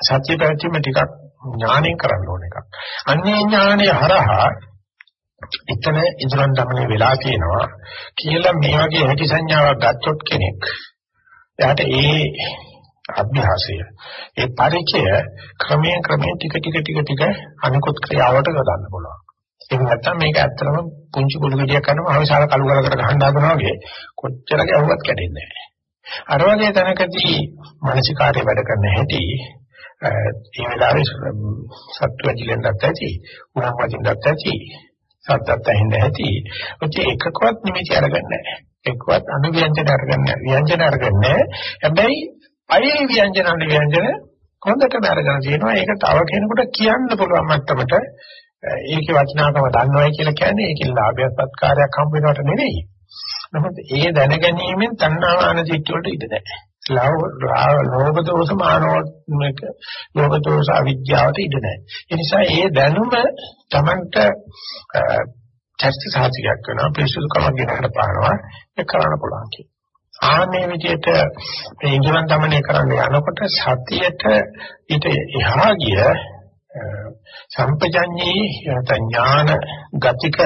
සත්‍ය පැවැත්ම ටිකක් ඥාණයෙන් කරන්න ඕන එකක්. අන්නේ ඥාණය හරහා එතන ඉදරන් දමනේ වෙලා තියෙනවා කියලා මේ වගේ හැටි සංඥාවක් ගත්තොත් කෙනෙක් එයාට ඒ අභ්‍යාසය ඒ පරිචය ක්‍රමයෙන් ක්‍රමයෙන් ටික ටික ටික ටික අනිකුත් ක්‍රියාවට ගන්න පුළුවන්. ඒක නැත්තම් මේක ඇත්තටම පුංචි කුළු ගෙඩියක් කරනවා අවසාන කළු ගලකට ගහන්න හදනවා වගේ කොච්චර ගැහුවත් කැඩෙන්නේ නැහැ. අර වගේ තැනකදී මානසිකාර්ය වැඩ කරන හැටි ඒ වෙලාවේ සත්‍ය වදිලෙන්දත් ඇති උණක් වදින්දත් ඇති සත්‍යත් ඇහිඳ ඇති ඔච්ච එකකවත් නිමිති අරගන්නේ නැහැ. එක්කවත් අනුව්‍යංජන අරගන්නේ ව්‍යංජන අරගන්නේ හැබැයි අයේ ව්‍යංජන අනු ව්‍යංජන හොඳටම අරගෙන තියෙනවා. ඒක තව කෙනෙකුට කියන්න පුළුවන් මට්ටමට ඒකේ වටිනාකම දන්නවයි කියලා කියන්නේ ඒකේ ලාභයක් සත්කාරයක් හම්බ වෙනවට නෙවෙයි. නමුත් ඒ දැනගැනීමෙන් තණ්හාවාන සිත් වලට ඉඩ නැහැ. ලෝභ දෝෂ මානෝත්මක ලෝභ දෝෂ අවිද්‍යාවට ඉඩ නැහැ. ඒ නිසා ඒ දැනුම Tamanට චර්ිත සාධිකයක් වෙනවා පිරිසුදුකමක් ගෙනහැර පානවා ඒක කරන්න පුළුවන් කියන ආනේ විදිහට මේ ඉන්ද්‍රයන් দমনය කරන්න යනකොට සතියට ඊට එහා ගිය සම්පජඤ්ඤේ යත ඥාන ගතික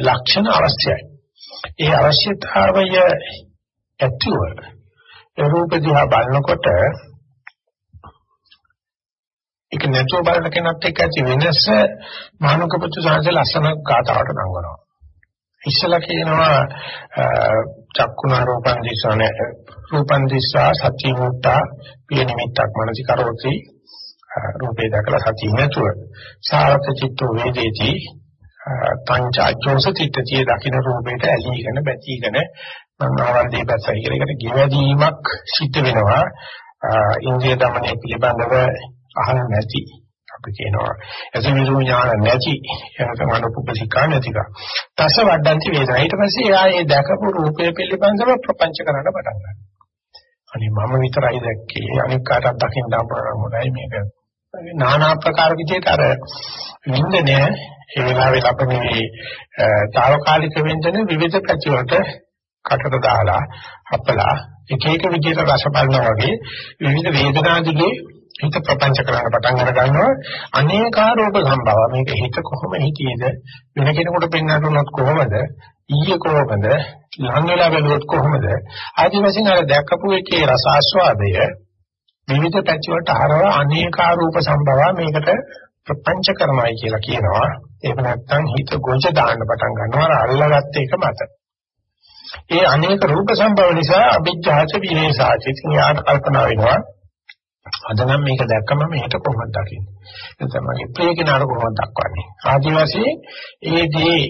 ලක්ෂණ අවශ්‍යයි. ඒ අවශ්‍යතාවය ඇතුව රූප දිහා බලනකොට ඒක නැතුව බලන කෙනත් එක්ක ඇති වෙනස මානුකපුත්තු සාංශ ලස්සන කතාවට නංගනවා. ඉස්සලා කියනවා චක්කුණ රූපං දිසානේ රූපං දිසා සති මුත්තා පිය නිමිත්තක් මනසිකරෝති රූපේ දැකලා සතිය නැතුව. සාරත චිත්තෝ වේදේති. පංචාචෝස චිත්තතිය දකින්න රූපේට ඇලීගෙන බැඳීගෙන මම ආවල් දීපස්සයි කියන එකට ගෙවැදීමක් සිද්ධ වෙනවා. ඉන්ද්‍රිය দমনයේ පිළිබඳව අහලා නැති. අපි කියනවා එසමිසු ඥාන නැති. යකමන උපපතිකා නැතික තස වඩන්ති වේදනා. ඊට පස්සේ එයා ඒ දැකපු රූපය පිළිබඳව ප්‍රපංච කරන්න පටන් ගන්නවා. අනේ මම විතරයි දැක්කේ. අනික කාටවත් දකින්න අපරාමයි මේක. নানা ආකාර විදිහට අර වින්දනය ඒ වෙලාවේ අපේ తాවකාලික වෙන්දන විවිධ පැතිවලට කටට දාලා අපලා එක එක විදිහට රස බලනවා වගේ විවිධ වේදනා දිගේ හිත ප්‍රපංච කරන්න පටන් අර ගන්නවා. අනේකාරෝප සම්භව. මේක හිත කොහොම හිතියේද? වෙන කෙනෙකුට පෙන්වන්න උනොත් කොහොමද? ඊයේ කොහොමද? ලං වෙලා බැලුවොත් කොහොමද? ආදි වශයෙන් අර දැකපු එකේ රස ආස්වාදය විවිධ පැති වලට හරව අනේකාරෝප සම්භව මේකට ප්‍රපංච කරනවායි කියලා කියනවා. ඒක නැත්තම් හිත ගොජ දාන්න පටන් ගන්නවා. අර අල්ලගත්ත එක මත. ඒ අනේක රූප සම්භව නිසා අභිජ්ජාච විනේසාච. ඉතින් යාට කල්පනා වෙනවා අද නම් මේක දැක්කම මෙහෙට කොහොමද දකින්නේ? එතන මගේ ප්‍රිය කෙනාට කොහොමද දක්වන්නේ? ආදිවාසී ඒ දේ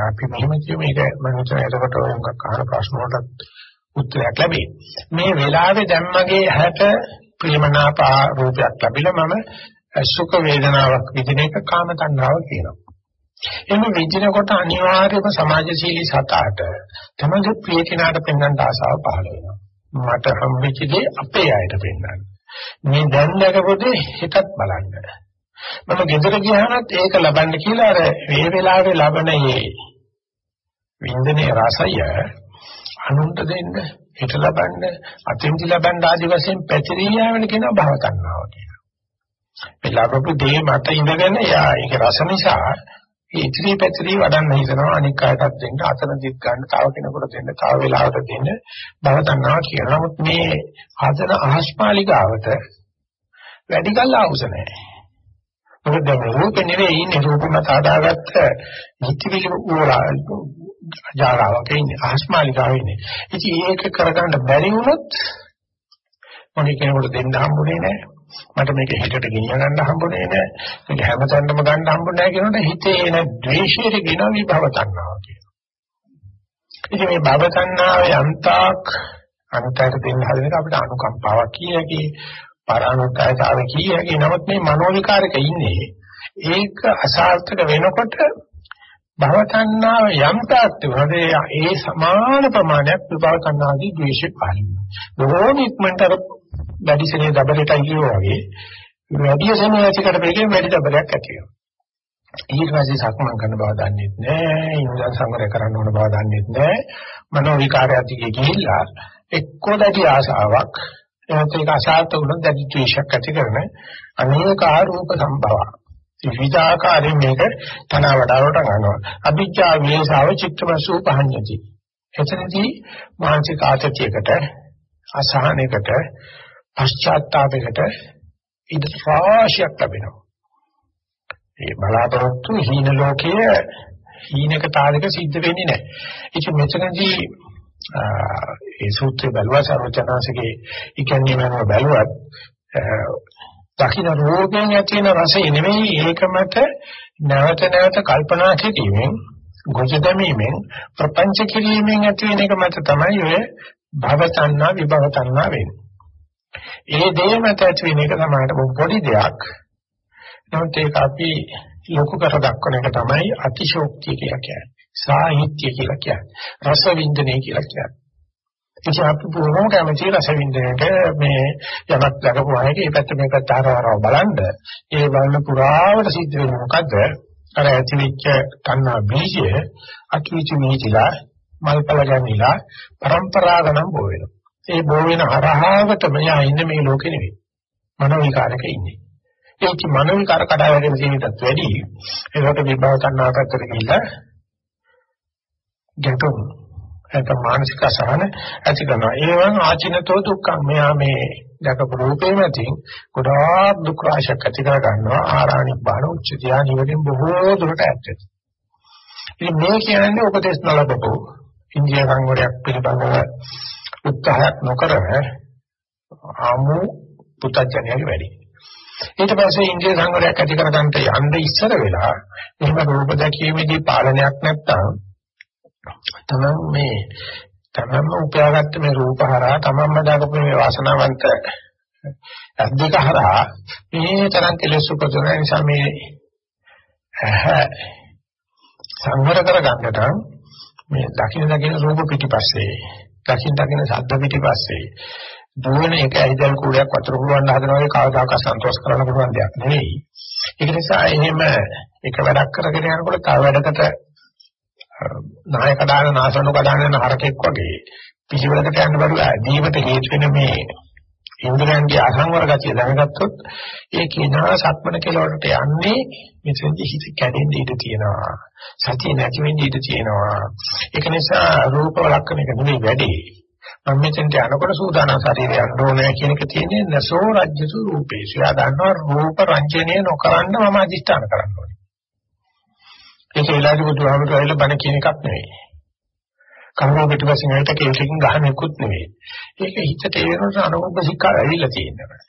අපි මෙහෙම කියමු. මේක මම හිතන එතකොට ඔය මොකක් අහන ප්‍රශ්න වලට උත්තරයක් ලැබේ මේ වෙලාවේ දැම්මගේ හැට ප්‍රියමනාපා රූපයක් ලැබිලා මම සුඛ වේදනාවක් විඳින එක කාම තණ්හාව කියනවා. එහෙම විඳිනකොට අනිවාර්යයෙන්ම සමාජශීලී සතාට තමයි ප්‍රිය කෙනාට පෙන්වන්න ආසාව පහළ වෙනවා. මට හම්බෙච්ච දේ අපේ අයට පෙන්වන්න. මේ දැන් දැකපොතේ හිතත් බලන්න. මම ගෙදර ගියාමත් ඒක ලබන්න කියලා අර මේ වෙලාවේ ලබන මේ වින්දනේ රසය අනුන්ට දෙන්න හිත ලබන්න අතින්දි ලබන්න ආදි වශයෙන් පැතිරී යෑමන කියන භව තණ්හාව කියනවා. මේ ලබපු දේ මත ඉඳගෙන යා ඒක රස නිසා ඒ ඉතිරි පැතිරි වඩන්න හිතනවා අනික් අයටත් දෙන්න අතනදිත් ගන්න තව කෙනෙකුට දෙන්න තව වෙලාවකට දෙන්න බව දන්නවා කියලා. නමුත් මේ හදන අහස්පාලිකාවට වැඩි කල් ආවුස නැහැ. මොකද දැන් රූප නෙවෙයි ඉන්නේ රූපම සාදාගත්ත නිත්‍යවිලි උරා ජාලාවක ඉන්නේ අහස්මාලිකාවේ ඉන්නේ. ඉතින් ඒක කරගන්න බැරි වුණොත් මොනික කෙනෙකුට දෙන්න හම්බුනේ නැහැ. මට මේක හිතට ගෙනිය ගන්න හම්බුනේ නැහැ. මේක හැමතැනම ගන්න හම්බුනේ නැහැ කියනකොට හිතේ එන ද්වේෂයට ගෙන විභව තණ්හාව කියනවා. ඉතින් මේ භව තණ්හාව යන්තාක් අන්තයට දෙන්න හදන එක අපිට අනුකම්පාවක් කියකි, පරානුකායතාව කියකි. නමුත් මේ මනෝ විකාරක ඉන්නේ ඒක අසාර්ථක වෙනකොට භව තණ්හාව යම් තාක්ෂ වුණාද ඒ සමාන ප්‍රමාණයක් විභව තණ්හාදී ද්වේෂය පහළ වෙනවා. බොහෝම ඉක්මනට වැඩි සෙනෙහ දබලටයි කියෝ වගේ වැඩි සෙනෙහ ඇතිකට මේකෙන් වැඩි දබලයක් ඇති වෙනවා. ඊට පස්සේ සක්මන් කරන බව දන්නේ නැහැ, ඉන්ද්‍රිය සංවරය කරන්න ඕන බව දන්නේ නැහැ. මනෝ විකාරයත් ගිහිල්ලා එක්කෝ දැටි ආසාවක් එනත් ඒක අසාර්ථක වුණොත් දැඩි ද්වේෂයක් ඇති කරන අනේකා රූප සම්භව. විවිධාකාරයෙන් මේක තන වඩාවට ගන්නවා. අභිජ්ජා වේසාව චිත්තවසු පහඤ්ඤති. එතනදී මානසික ආතතියකට අසහනයකට පශ්චාත්තාපයකට ඉද රාශියක් ලැබෙනවා. ඒ බලාපොරොත්තු හීන ලෝකයේ හීනක තාලක සිද්ධ වෙන්නේ නැහැ. ඉතින් මෙතනදී ඒ සූත්‍රය බලවා සරෝජනාසගේ ඉකන්නේ මම බැලුවත් දකින්න රෝගයෙන් ඇති වෙන රසය නෙමෙයි ඒකමත නැවත නැවත කල්පනා කිරීමෙන් ගොජ දැමීමෙන් ප්‍රපංච කිරීමෙන් ඇති වෙන එක මත තමයි ඔය භව තණ්හා විභව තණ්හා වෙන්නේ. ඒ දේ මත ඇති වෙන එක තමයි පොඩි දෙයක්. නමුත් ඒක අපි ලොකු කර දක්වන එක තමයි අතිශෝක්තිය කියලා කියන්නේ. සාහිත්‍ය කියලා කියන්නේ. රස වින්දනය කියලා කියන්නේ. ඉතින් අපි බොහොම කැමති රස වින්දනයට මේ යමක් දක්වපු අයගේ මේ පැත්ත මේ පැත්ත හරවරව බලන්න. ඒ බලන පුරාවට සිද්ධ වෙන්නේ මොකද්ද? අර ඇතිවෙච්ච තණ්හා බීජය අකිවිචු මේතිලා මල්පල ගැනීමලා પરම්පරාගණම් බෝ වෙනවා. ඒ බෝ වෙන හරහාවට මෙයා ඉන්නේ මේ ලෝකෙ නෙවෙයි. මනෝ විකාරක ඉන්නේ. ඒක මනෝ විකාර කඩා වැටෙන ජීවිතත් වැඩි. ඒකට විභව තණ්හා පැත්තට ගිහිල්ලා ගැටුම් ඒක මානසික අසහන ඇති කරනවා. ඒවන් ආචිනතෝ දුක්ඛ මෙයා මේ දැකපු රූපේ මතින් ගොඩාක් දුක් රාශියක් ඇති කර ගන්නවා. ආරාණික බාන උච්චතියා නිවලින් බොහෝ දුරට ඈත් ඉතින් මේ කියන්නේ උපදේශ නලබපෝ ඉන්දියා සංවරයක් පිළිබඳව උත්සාහයක් නොකර ආමු පුතඥයගේ වැඩි. ඊට පස්සේ ඉන්ද්‍රිය සංවරයක් ඇති කරගන්න යන්න ඉස්සර වෙලා එහෙම රූප දැකීමේදී පාලනයක් නැත්තම් තමන් මේ තමන්ම උපයාගත්ත මේ රූපහරා තමන්ම දාගපු මේ වාසනාවන්ත අද්දික හරහා මේ තරම් කෙලෙස් උපදින නිසා මේ සංවර කරගන්නට මේ දකින දකින රූප පිටිපස්සේ දකින් දකින ශබ්ද පිටිපස්සේ දුවන එක ඇහිදල් කූඩයක් වතුර පුරවන්න හදනවා වගේ කවදාකවත් සන්තෝෂ කරන්න පුළුවන් දෙයක් නෙවෙයි. ඒක නිසා එහෙම එක වැඩක් කරගෙන යනකොට තව වැඩකට නායක දාන නාසනු කඩන යන හරකෙක් වගේ පිළිවෙලකට යන්න බැරුව දීවට හේතු වෙන මේ ඉන්ද්‍රයන්ගේ අසංවර ගතිය දැනගත්තොත් ඒ කියනවා සක්මන කෙලවරට යන්නේ මෙතෙන්දි හිත කැඩෙන්න ඉඩ තියෙනවා. සතිය නැති වෙන්න ඉඩ තියෙනවා. ඒක නිසා රූප ලක්ෂණ එක නෙවෙයි වැඩි. මම මෙතෙන්ට යනකොට සූදානම් ශරීරය යන්න ඕනේ කියන එක තියෙන්නේ නසෝ රජ්‍යසු රූපේ. සියා දන්නවා රූප රංජනීය නොකරන්න මම අදිෂ්ඨාන කරන්න ඕනේ. ඒක වෙලාවදී බුදුහාමුදුරුවෝ ඇවිල්ලා බණ කියන එකක් නෙවෙයි. කරුණා පිටපසින් ඇවිත් කේලකින් ගහනෙකුත් නෙමෙයි. ඒක හිතට ඒ වෙනකොට අනුභව සික්කා ඇවිල්ලා තියෙනවා.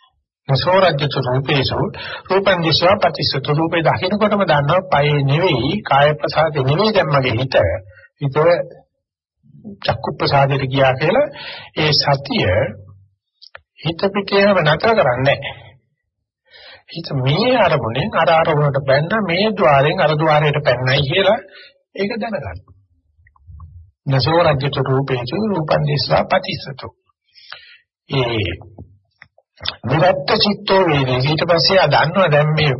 නසෝ රාජ්‍යතු රූපේසු රූපං දිශා පතිසතු රූපේ දකින්නකොටම දන්නවා පයේ නෙවෙයි කාය ප්‍රසාද නෙවෙයි දැන් මගේ හිත හිත චක්කු ප්‍රසාදයට ගියා කියලා ඒ සතිය හිත පිටේම නතර කරන්නේ හිත මේ අරමුණෙන් අර අරමුණට බැන්න මේ ద్వාරයෙන් අර ద్వාරයට පැන්නයි කියලා ඒක දැනගන්න නසෝ රජ්‍යතු රූපේසු රූපං දිස්වා පටිසතු ඒ විරත්ත චිත්තෝ වේදී. ඊට පස්සේ ආ දන්නවා දැන් මේ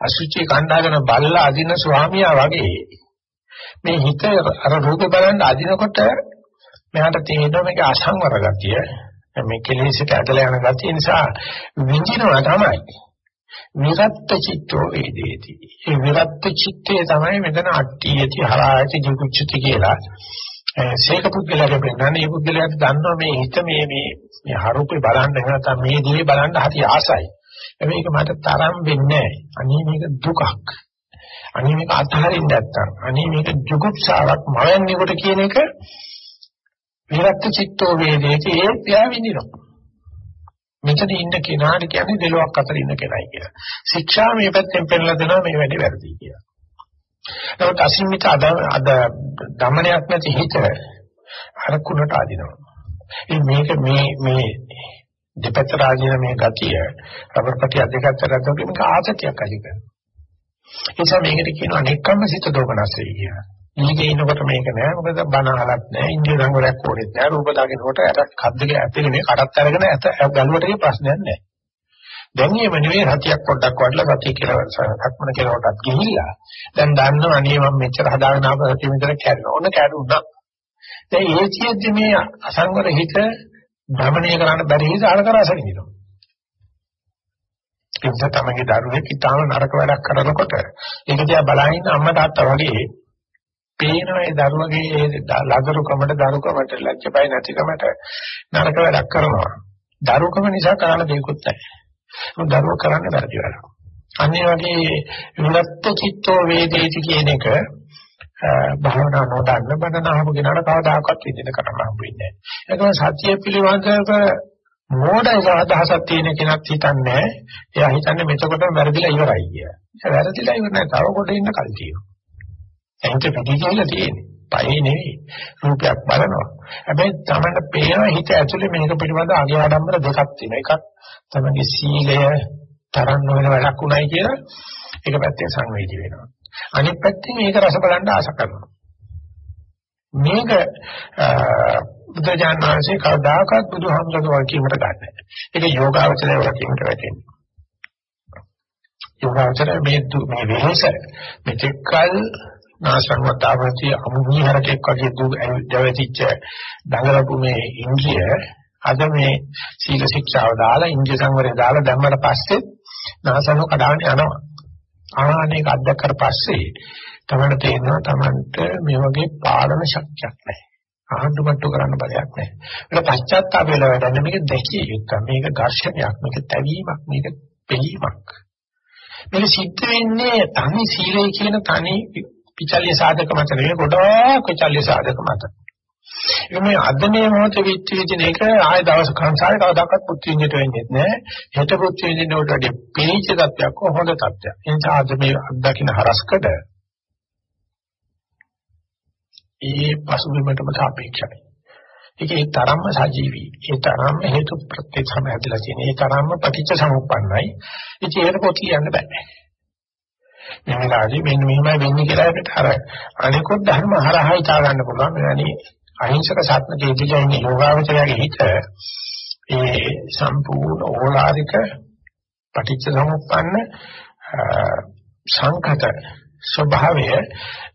අසුචි කණ්ඩාගෙන බල්ලා අදින ස්වාමියා වගේ. මේ හිත අර රූපේ බලන්න අදිනකොට මෙහාට තේරෙනවා මේක අසංවර ගතිය. මේ කෙලෙසට ඇදලා යන ගතිය නිසා විඳිනවා තමයි. විරත්ත චිත්තෝ වේදේති. ඒ විරත්ත චිත්තේ තමයි මෙතන අට්ඨියති හරායති ජිකුච්චති කියලා. සීක පුද්ගලයාට පෙන්නන්නේ මේ පුද්ගලයාට දන්නවා මේ හිත මේ මේ මේ හරුපේ බලන්න නැත්නම් මේ දේ බලන්න හරි ආසයි. මේක මට තරම් වෙන්නේ නැහැ. අනේ මේක දුකක්. අනේ මේක අත්හරින්න නැත්තම් අනේ මේක ජුගුප්සාවක් මවන්නේකොට කියන එක විරක්ත චිත්තෝ වේදේති ඒ ප්‍රයවිනිනවා. මෙතන ඉන්න කෙනාට කියන්නේ දෙලොක් අතර ඉන්න කෙනයි කියලා. ශික්ෂා මේ පැත්තෙන් පෙන්නලා දෙනවා මේ වැඩේ වැරදි කියලා. නමුත් අසීමිත අද අද දමනයක් නැති හිත අර කුණට ආදිනවා. ඉතින් මේක මේ මේ දෙපැත්ත රාජින මේ ගතිය රබර් පටිය දෙක අතර ගත්තොත් මේක ආසතියක් අධි කරනවා. ඒ නිසා මේකට කියනවා නෙක්කම්ම සිත දෝමනසෙයි කියලා. ඊගේ ඉන්නකොට මේක නෑ මොකද බණ අහලත් නෑ ඉන්දිය සංගරයක් ඕනෙත් නෑ රූප දකින්නකොට අර කද්දක ඇතුලේ මේ කඩත් අරගෙන ඇත ගලුවට ඒ ප්‍රශ්නයක් නෑ. දැන් එහෙම නෙවෙයි සතියක් පොඩ්ඩක් වඩලා සතිය කියලා සක්මන කියලා කොටත් ගිහිල්ලා දැන් දන්නව අනේ මම මෙච්චර හදාගෙන ආපු සතිය විතර කැඩෙනවා. ඔන්න කැඩුණා. දැන් ඒ කියද්දි මේ අසංවර හිත භ්‍රමණය කරන්න බැරි නිසා අර කරාසන ඉනවා. ඒ නිසා තමයි දරුවෙක් ඊටාම නරක වැඩක් කරනකොට ඒක දිහා බලහින්න අම්මා තාත්තා වගේ පේනවා ඒ දරුවගේ ඒ ලදරුකමට දරුකමට ලැජ්ජපයි නැතිකමට නරක වැඩක් කරනවා. දරුකම නිසා කරන්න දෙයක්වත් නැහැ. දරුවෝ කරන්නේ වැරදි වැඩක්. අනිත් වගේ විලත්ත චිත්තෝ වේදේති කියන එක භාවනා නොදන්න බඳන අහපු කෙනාට කවදාකවත් විඳින කරන්න හම්බ වෙන්නේ නැහැ. ඒක සත්‍ය පිළිබඳව මෝඩයි අදහසක් තියෙන කෙනෙක් හිතන්නේ එයා හිතන්නේ මෙතකොට වැරදිලා ඉවරයි කියලා. ඒ වැරදිලා ඉවර නැහැ. තව කොට ඉන්න කල් තියෙනවා. එන්ට පිටි කියලා තියෙන්නේ. පහේ නෙවෙයි. රූපයක් බලනවා. හැබැයි තමන්න පේන හිත ඇතුලේ මේක පිළිබඳ අගේ ආඩම්බර දෙකක් තියෙනවා. එකක් තමගේ සීලය තරන් නොවන වැඩක් උනායි කියලා ඒක පැත්තෙන් සංවේදී වෙනවා. අනිත් පැත්තෙන් මේක රස බලන්න ආස කරනවා. මේක බුදුජාන විශ්ේ කවදාකවත් බුදුහාමුදුරුවෝ කියවට ගන්න. ඒක යෝගාවචරය වකින්ට වැටෙන්නේ. යෝගාවචරය මේ මේ වෙහස මෙතෙක්කල් නාසංවතාවති අමුවිහරකෙක් වගේ දු දැවෙතිච්ච දඟලපු මේ ඉන්ද්‍රිය අද මේ සීල ශික්ෂාව දාලා ඉන්ද්‍රිය සංවරය දාලා දැම්මට පස්සේ නාසන කඩාගෙන යනවා. ආනේක අධ්‍යක්ෂර පස්සේ තමයි තේරෙනවා Tamanට මේ වගේ පාලන ශක්තියක් නැහැ. ආහඳුමට්ටු කරන්න බලයක් නැහැ. ඒක පශ්චාත්තාප වෙලා වැඩන්නේ මේක දැකිය යුක්ත. මේක ඝර්ෂණයක්, මේක තැවීමක්, මේක පිළීමක්. මේක සිද්ධ වෙන්නේ තනි සීලය කියන තනි පිචල්්‍ය සාධක මත නෙවෙයි ගොඩාක් පිචල්්‍ය සාධක මත. ඒක මේ අද මේ මොහොතේ විච් විදින එක ආය දවස් කංසාරේ කවදාකවත් පුත් විඳිට වෙන්නේ නැහැ. හෙට පුත් විඳින්න උඩ වැඩි පිළිච්ච තත්ත්වයක් හොඳ තත්ත්වයක්. ඒ නිසා අද මේ අත්දකින්න හරස්කඩ ඒ පසුබිමටම සාපේක්ෂයි. ඒකේ තරම්ම සජීවී. ඒ තරම්ම හේතු ප්‍රත්‍ය සමහැදලා තියෙන. ඒ තරම්ම පටිච්ච සමුප්පන්නයි. ඉතින් ඒක පොත් කියන්න බෑ. මේ වෙලාවේදී මෙන්න මෙහෙමයි වෙන්නේ කියලා අපිට අර අනිකුත් ධර්ම හරහා හිතා ගන්න පුළුවන්. මෙවැනි අහිංසක සත්‍ය දෙවිලා ඉන්න යෝගාවචරයේ හිත ඒ සම්පූර්ණ ඕලාරික පටිච්ච සමුප්පන්න සංකත ස්වභාවය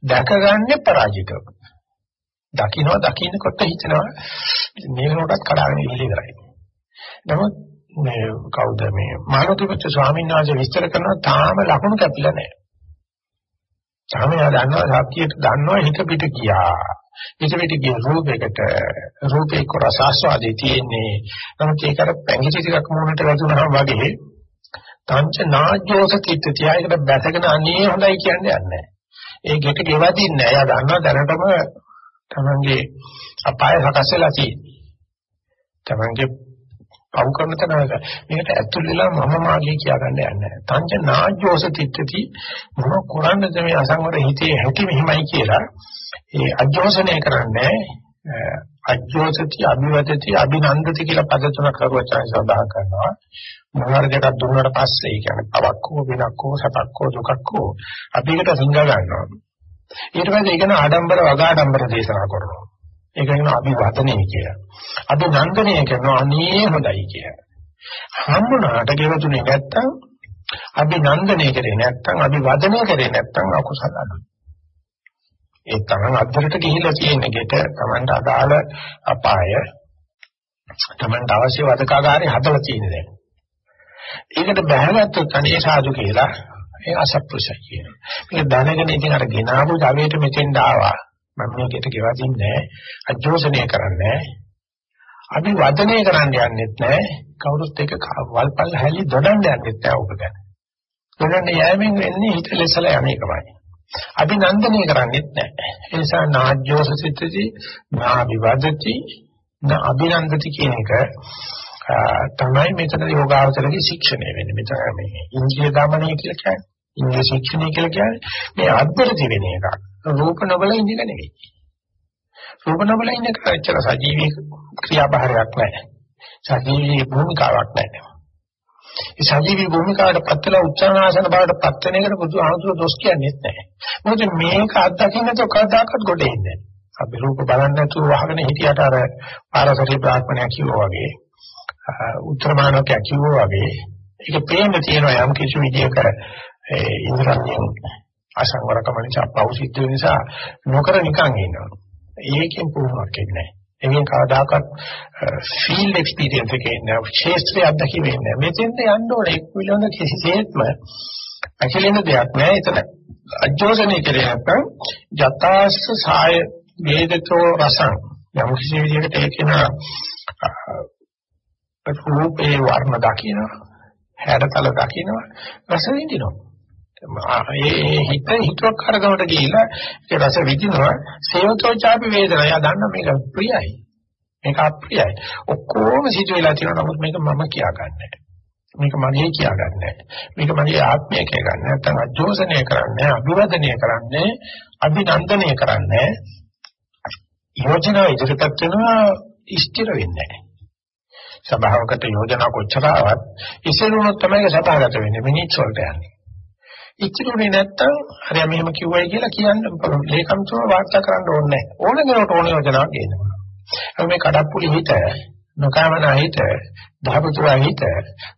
දැකගන්නේ පරාජිතව. දකින්න දකින්නකොට හිතනවා මේකටත් කඩාගෙන ඉල්ල ඉවරයි. නමුත් මේ කවුද මේ මානවතිපුත්‍ර ස්වාමීන් වහන්සේ විස්තර කරනවා තාම ලකුණු කැපිලා නැහැ. තාම යා දන්නවා සත්‍යයට දන්නවා හිත පිට ගියා. හිත පිට ගිය රූපයකට රූපේ කොරසාස්වාදී තියෙන්නේ. නමුත් ඒකට පැංගිටි ටිකක් මොනට වැදුනහම වගේ තංච නාජ්‍යෝස කිත්ත තියායකට බැසගෙන අනේ හොඳයි කියන්නේ නැහැ. ඒ ගෙට ගෙවදින්නේ නැහැ. එයා දන්නවා දැනටම තමන්ගේ අපාය සකස් වෙලා තියෙන්නේ. තමන්ගේ පව් කරන තැනක මේකට ඇතුල් වෙලා මම මාගේ කියා ගන්න යන්නේ නැහැ. තංජ නාජ්ජෝස තිත්තති මොන කරන්නද මේ අසංවර හිතේ හැටි මෙහිමයි කියලා ඒ අජෝසනය කරන්නේ අජෝසති අභිවදති අභිනන්දති කියලා පද තුනක් කරුවචාන් සඳහන් කරනවා. මොනවාර දෙකක් දුන්නාට පස්සේ ඒ කියන්නේ පවක් හෝ විනක් හෝ සතක් හෝ දුකක් හෝ අපි එකට සිංග ගන්නවා. ඊට පස්සේ ඒක න ආඩම්බර වගාඩම්බර දේශනා කරනවා. ඒක කියන අභිවදනය කියලා. අභිනන්දනය කරනවා අනේ හොඳයි කියලා. හම්බුනාට ගෙවතුනේ නැත්තම් අභිනන්දනය කරේ නැත්තම් අභිවදනය කරේ නැත්තම් අකුසල අඩුයි. ඒ තමයි අද්දරට ගිහිලා තියෙන ගෙට Tamanට අදාළ අපාය Tamanට අවශ්‍ය වදකාගාරේ හදලා තියෙන දැන්. ඒකට බහැගත්තොත් අනේ සාදු කියලා ඒ අසත්පුරුෂය කියනවා. මේක දැනගෙන ඉතින් අර ගෙනාවු ජවයට මෙතෙන්ට ආවා. මම මේකට ගෙවදින්නේ අජෝසනය කරන්නේ අපි වදනය කරන්න යන්නෙත් නැහැ. කවුරුත් එක වල්පල් හැලි දොඩන්න යන්නෙත් නැහැ ඔබ ගැන. දොඩන්න යෑමෙන් වෙන්නේ හිත ලෙසලා යන එකමයි. අභිනන්දනය කරන්නෙත් නැහැ. ඒ නිසා නාජ්ජෝස සිතති නා විවදති නා අභිනන්දති කියන එක තමයි මෙතන යෝගාවචරයේ ශික්ෂණය වෙන්නේ. මෙතන මේ ඉන්ද්‍රිය දමනය කියලා කියන්නේ. ඉන්ද්‍රිය ශික්ෂණය කියලා කියන්නේ මේ අද්දරති වෙන එකක්. රූප නොබල ඉන්න එක නෙවෙයි. රූප නොබල ඉන්න එක ඇත්තට සජීවී ක්‍රියාභාරයක් නැහැ. සජීවී භූමිකාවක් නැහැ. ඒ සජීවී භූමිකාවට පත්වලා උච්චාරණාසන බවට පත් වෙන එකට බුදු ආහතුරු දොස් කියන්නේ නැහැ. මොකද මේක අත්දකින්න තෝ කවදාකවත් ගොඩ එන්නේ නැහැ. අපි රූප බලන්නේ නැතුව වහගෙන හිටියට අර පාරසරි බ්‍රාහ්මණයා කිව්වා වගේ උත්තරමානක කිව්වා වගේ ඒක පේන්න තියෙනවා යම් කිසි විදියක ඒ ඉන්ද්‍රයන් අසංවරකම නිසා පව් සිද්ධ වෙන නිසා නොකර නිකන් ඉන්නවා. ඒකෙන් පුහුණුවක් එන්නේ එමින් කවදාකවත් ෆීල්ඩ් එක්ස්පීරියන්ස් එකේ නෑ ශේෂ්ත්‍රය අත්දැකීම නෑ මෙතෙන්ට යන්න ඕනේ. එක් විලොන කිසිසේත්ම ඇකිලෙන දෙයක් නෑ එතන අජෝසනේ කරේ නැත්නම් යථාස්ස සාය වේදතෝ රසං. යම් කිසි විදිහකට ඒකේන රූපේ වර්ණ දකින්න හැඩතල දකින්න රස විඳිනවා. ඒ හිත හිතුවක් කරගමට ගිහිලා ඒ රස විඳිනවා. සේවතෝ චාපි වේදනා. යා දන්න මේක ප්‍රියයි. මේක අප්‍රියයි. ඔක්කොම සිදු වෙලා තියෙනවා. නමුත් මේක මම කියාගන්නේ මේක මගේ කියාගන්නේ මේක මගේ ආත්මය කියාගන්නේ නැත්නම් අජෝසනය කරන්නේ අභිවදනය කරන්නේ අභිනන්දනය කරන්නේ යෝජනා ඉදිරිපත් වෙනවා ඉෂ්ටිර වෙන්නේ නැහැ. සභාවකට යෝජනා කොච්චර ආවත් ඉස්සෙල්ලුනොත් තමයි සභාගත වෙන්නේ. මිනිත්ස් වලට යන්නේ. ඉතිරුනේ නැත්තම් හරිය මෙහෙම කිව්වයි කියලා කියන්න ලේකම්තුම වාර්තා කරන්න ඕනේ නැහැ. ඕන කෙනෙකුට ඕන යෝජනාවක් ගේනවා. අපි මේ කඩප්පුලි හිත, නොකමන හිත, දහපතුරා හිත,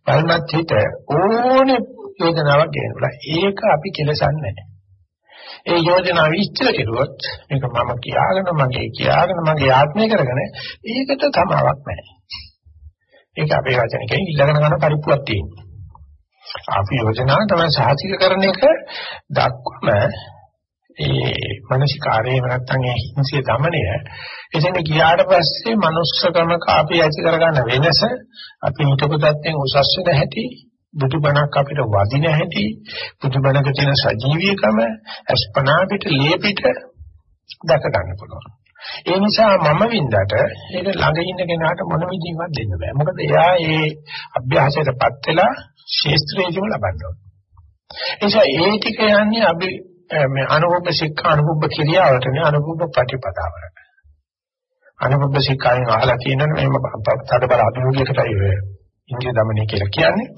බලමත් හිත ඕනේ යෝජනාවක් ගේනවා. ඒක අපි කෙලසන්නේ නැහැ. ඒ යෝජනාව ඉස්තර කෙරුවොත් මේක මම කියාගෙන මගේ කියාගෙන මගේ ආත්මය කරගෙන ඒකට තමාවක් නැහැ. ඒක අපේ වචනකෙන් ඉල්ලගෙන ගන්න පරිප්පුවක් තියෙනවා. අපි යෝජනා තමයි සාහසික කරන එක දක්වම ඒ මානසික කාර්යය නැත්තම් ඒ හිංසිය দমনය එතන ගියාට පස්සේ manussකම කාපි ඇති කරගන්න වෙනස අපි හිතපතෙන් උසස් වෙන හැටි බුදුබණක් අපිට වදින හැටි බුදුබණක තියෙන සජීවීකම අස්පනා පිට ලේපිට දැක ගන්න පුළුවන් ඒ නිසා මම වින්දට ඒක ළඟ ඉන්න කෙනාට මොන විදිහවත් දෙන්න බෑ. මොකද එයා ඒ අභ්‍යාසයටපත් වෙලා ශේස්ත්‍රයේදීම ලබන්න ඕනේ. ඒ නිසා ඒ ටික යන්නේ අපි මේ අනුභව ශික්ෂා අනුභව ක්‍රියාවට නේ අනුභව ප්‍රතිපදාවට. අනුභව ශික්ෂාවෙන් අහලා තියෙනවනේ මේ තද බල අභිමුඛයකටයි ඉන්දිය දමනය කියලා කියන්නේ.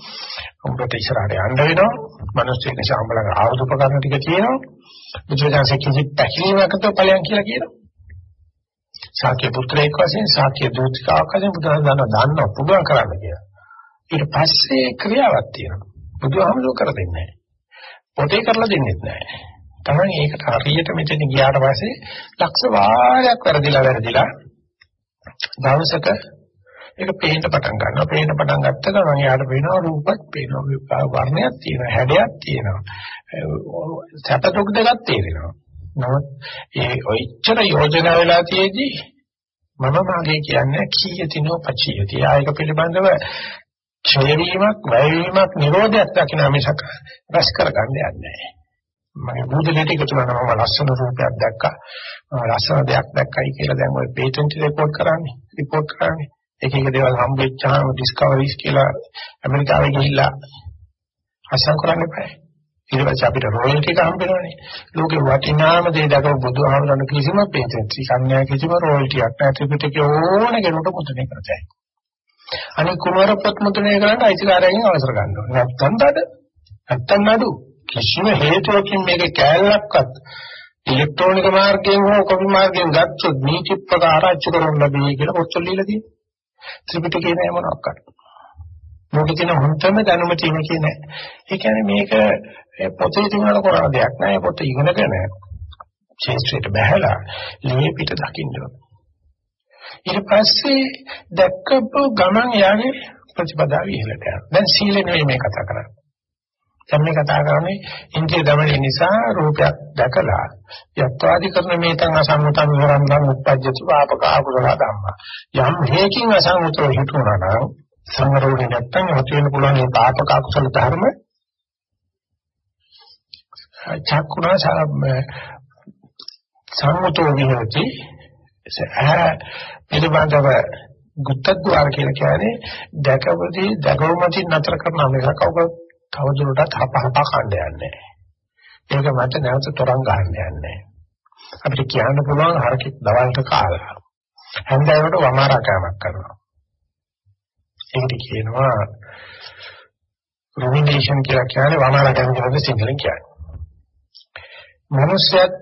උඹට ඉස්සරහට යන්න වෙනවා. මිනිස්සු නිසා අඹලගේ ආයුධ උපකරණ ටික තියෙනවා. බුදුරජාණන් කිසි පැකිලීමකට ඵලයන් කියලා කියනවා. ශාක්‍ය පුත්‍රයෙක් වශයෙන් ශාක්‍ය දූතිකාවක් වශයෙන් බුදුහාම දන්නවා පුළුවන් කරන්න කියලා. ඊට පස්සේ ක්‍රියාවක් තියෙනවා. බුදුහාමුදුරුවෝ කර දෙන්නේ නැහැ. පොතේ කරලා දෙන්නේ නැහැ. තමයි ඒකට හරියට මෙතන ගියාට පස්සේ ලක්ෂ වාරයක් වැරදිලා වැරදිලා දවසක ඒක පේන්න පටන් ගන්නවා. පේන්න පටන් ගත්ත ගමන් යාට පේනවා රූපත් පේනවා. වර්ණයක් තියෙනවා, හැඩයක් තියෙනවා. සැප දුක් දෙකක් තේරෙනවා. නමුත් ඒ ඔච්චර යෝජනා වෙලා තියේදී මම මාගේ කියන්නේ කීයතිනෝ පචියති. ආයක පිළිබඳව ක්ෂය වීමක්, වැය වීමක්, නිරෝධයක් දකින්න මිසක රස කරගන්න යන්නේ නැහැ. මගේ බුදුලෙට එකතු වෙනවා මම ලස්සන රූපයක් දැක්කා. ලස්සන දෙයක් දැක්කයි කියලා දැන් ওই පේටන්ට් රිපෝට් කරන්නේ. රිපෝට් කරන්නේ. එක එක දේවල් හම්බෙච්චාම ඩිස්කවරිස් කියලා ඇමරිකාවේ ගිහිල්ලා අසම් කරන්න එපා. ඊට පස්සේ අපිට රොයල්ටි එක හම්බෙනවනේ. ලෝකේ වටිනාම දේ දක්ව බුදුහාමුදුරන් කිසිම පේටන්ට් සංඥා කිසිම රොයල්ටියක් නැහැ. ත්‍රිපිටකේ ඕන කෙනෙකුට මුද්‍රණය කරතයි. අනික කුමාර පොත් මුද්‍රණය කරන්න අයිතිකාරයෙන් අවසර ගන්න ඕනේ. නැත්තම් නඩ. නැත්තම් නඩු. කිසිම හේතුවකින් මේක කෑල්ලක්වත් ඉලෙක්ට්‍රොනික මාර්ගයෙන් හෝ කොපි මාර්ගයෙන් ගත්තොත් නීති ප්‍රකාර අච්චු කරන්න ලැබෙයි කියලා පොත්වල ලියලා තියෙනවා. ත්‍රිපිටකේ නෑ මොනක්වත්. මොකද කියන හොන්තම දැනුම තියෙන කියන්නේ. ඒ කියන්නේ මේක පොතේ තිබුණාට කරන දෙයක් නෑ. පොත ඉගෙනගෙන ශේෂ්ත්‍රයට බහැලා ලියේ පිට දකින්න ඕන. ඊට පස්සේ දැක්කපු ගමන් යාගේ ප්‍රතිපදාව ඉහළට යනවා. දැන් සීල නෙවෙයි මේ කතා කරන්නේ. දැන් මේ කතා කරන්නේ ඉන්ද්‍රිය දමනය නිසා රූපයක් දැකලා යත්වාදි කරන මේතන් අසම්මතං විවරණං උප්පජ්ජති වාපක අකුසල ධම්මා යම් හේකින් අසම්මතව හිතුණා නම් සංවරුනේ නැත්තම් ඇති වෙන පුළුවන් මේ පාපක අකුසල ධර්ම චක්කුණා සම්මතෝ විහෙති සහ පිළිබඳව ගුත්තද්වාර කියලා කියන්නේ දැකපදී දැකවමකින් නතර කරන මේක කවුරු තවදුරටත් හපහප කණ්ඩ යන්නේ ඒක මට නැවත තරංග ගන්න යන්නේ අපිට කියන්න පුළුවන් හරකෙක් දවල්ට කාලා. හැන්දෑවට වමාරා කෑමක් කරනවා. ඒකට කියනවා රුමිනේෂන් කියලා කියන්නේ වමාරා කෑම කියලා සිංහලෙන් කියන්නේ. මිනිස්සුත්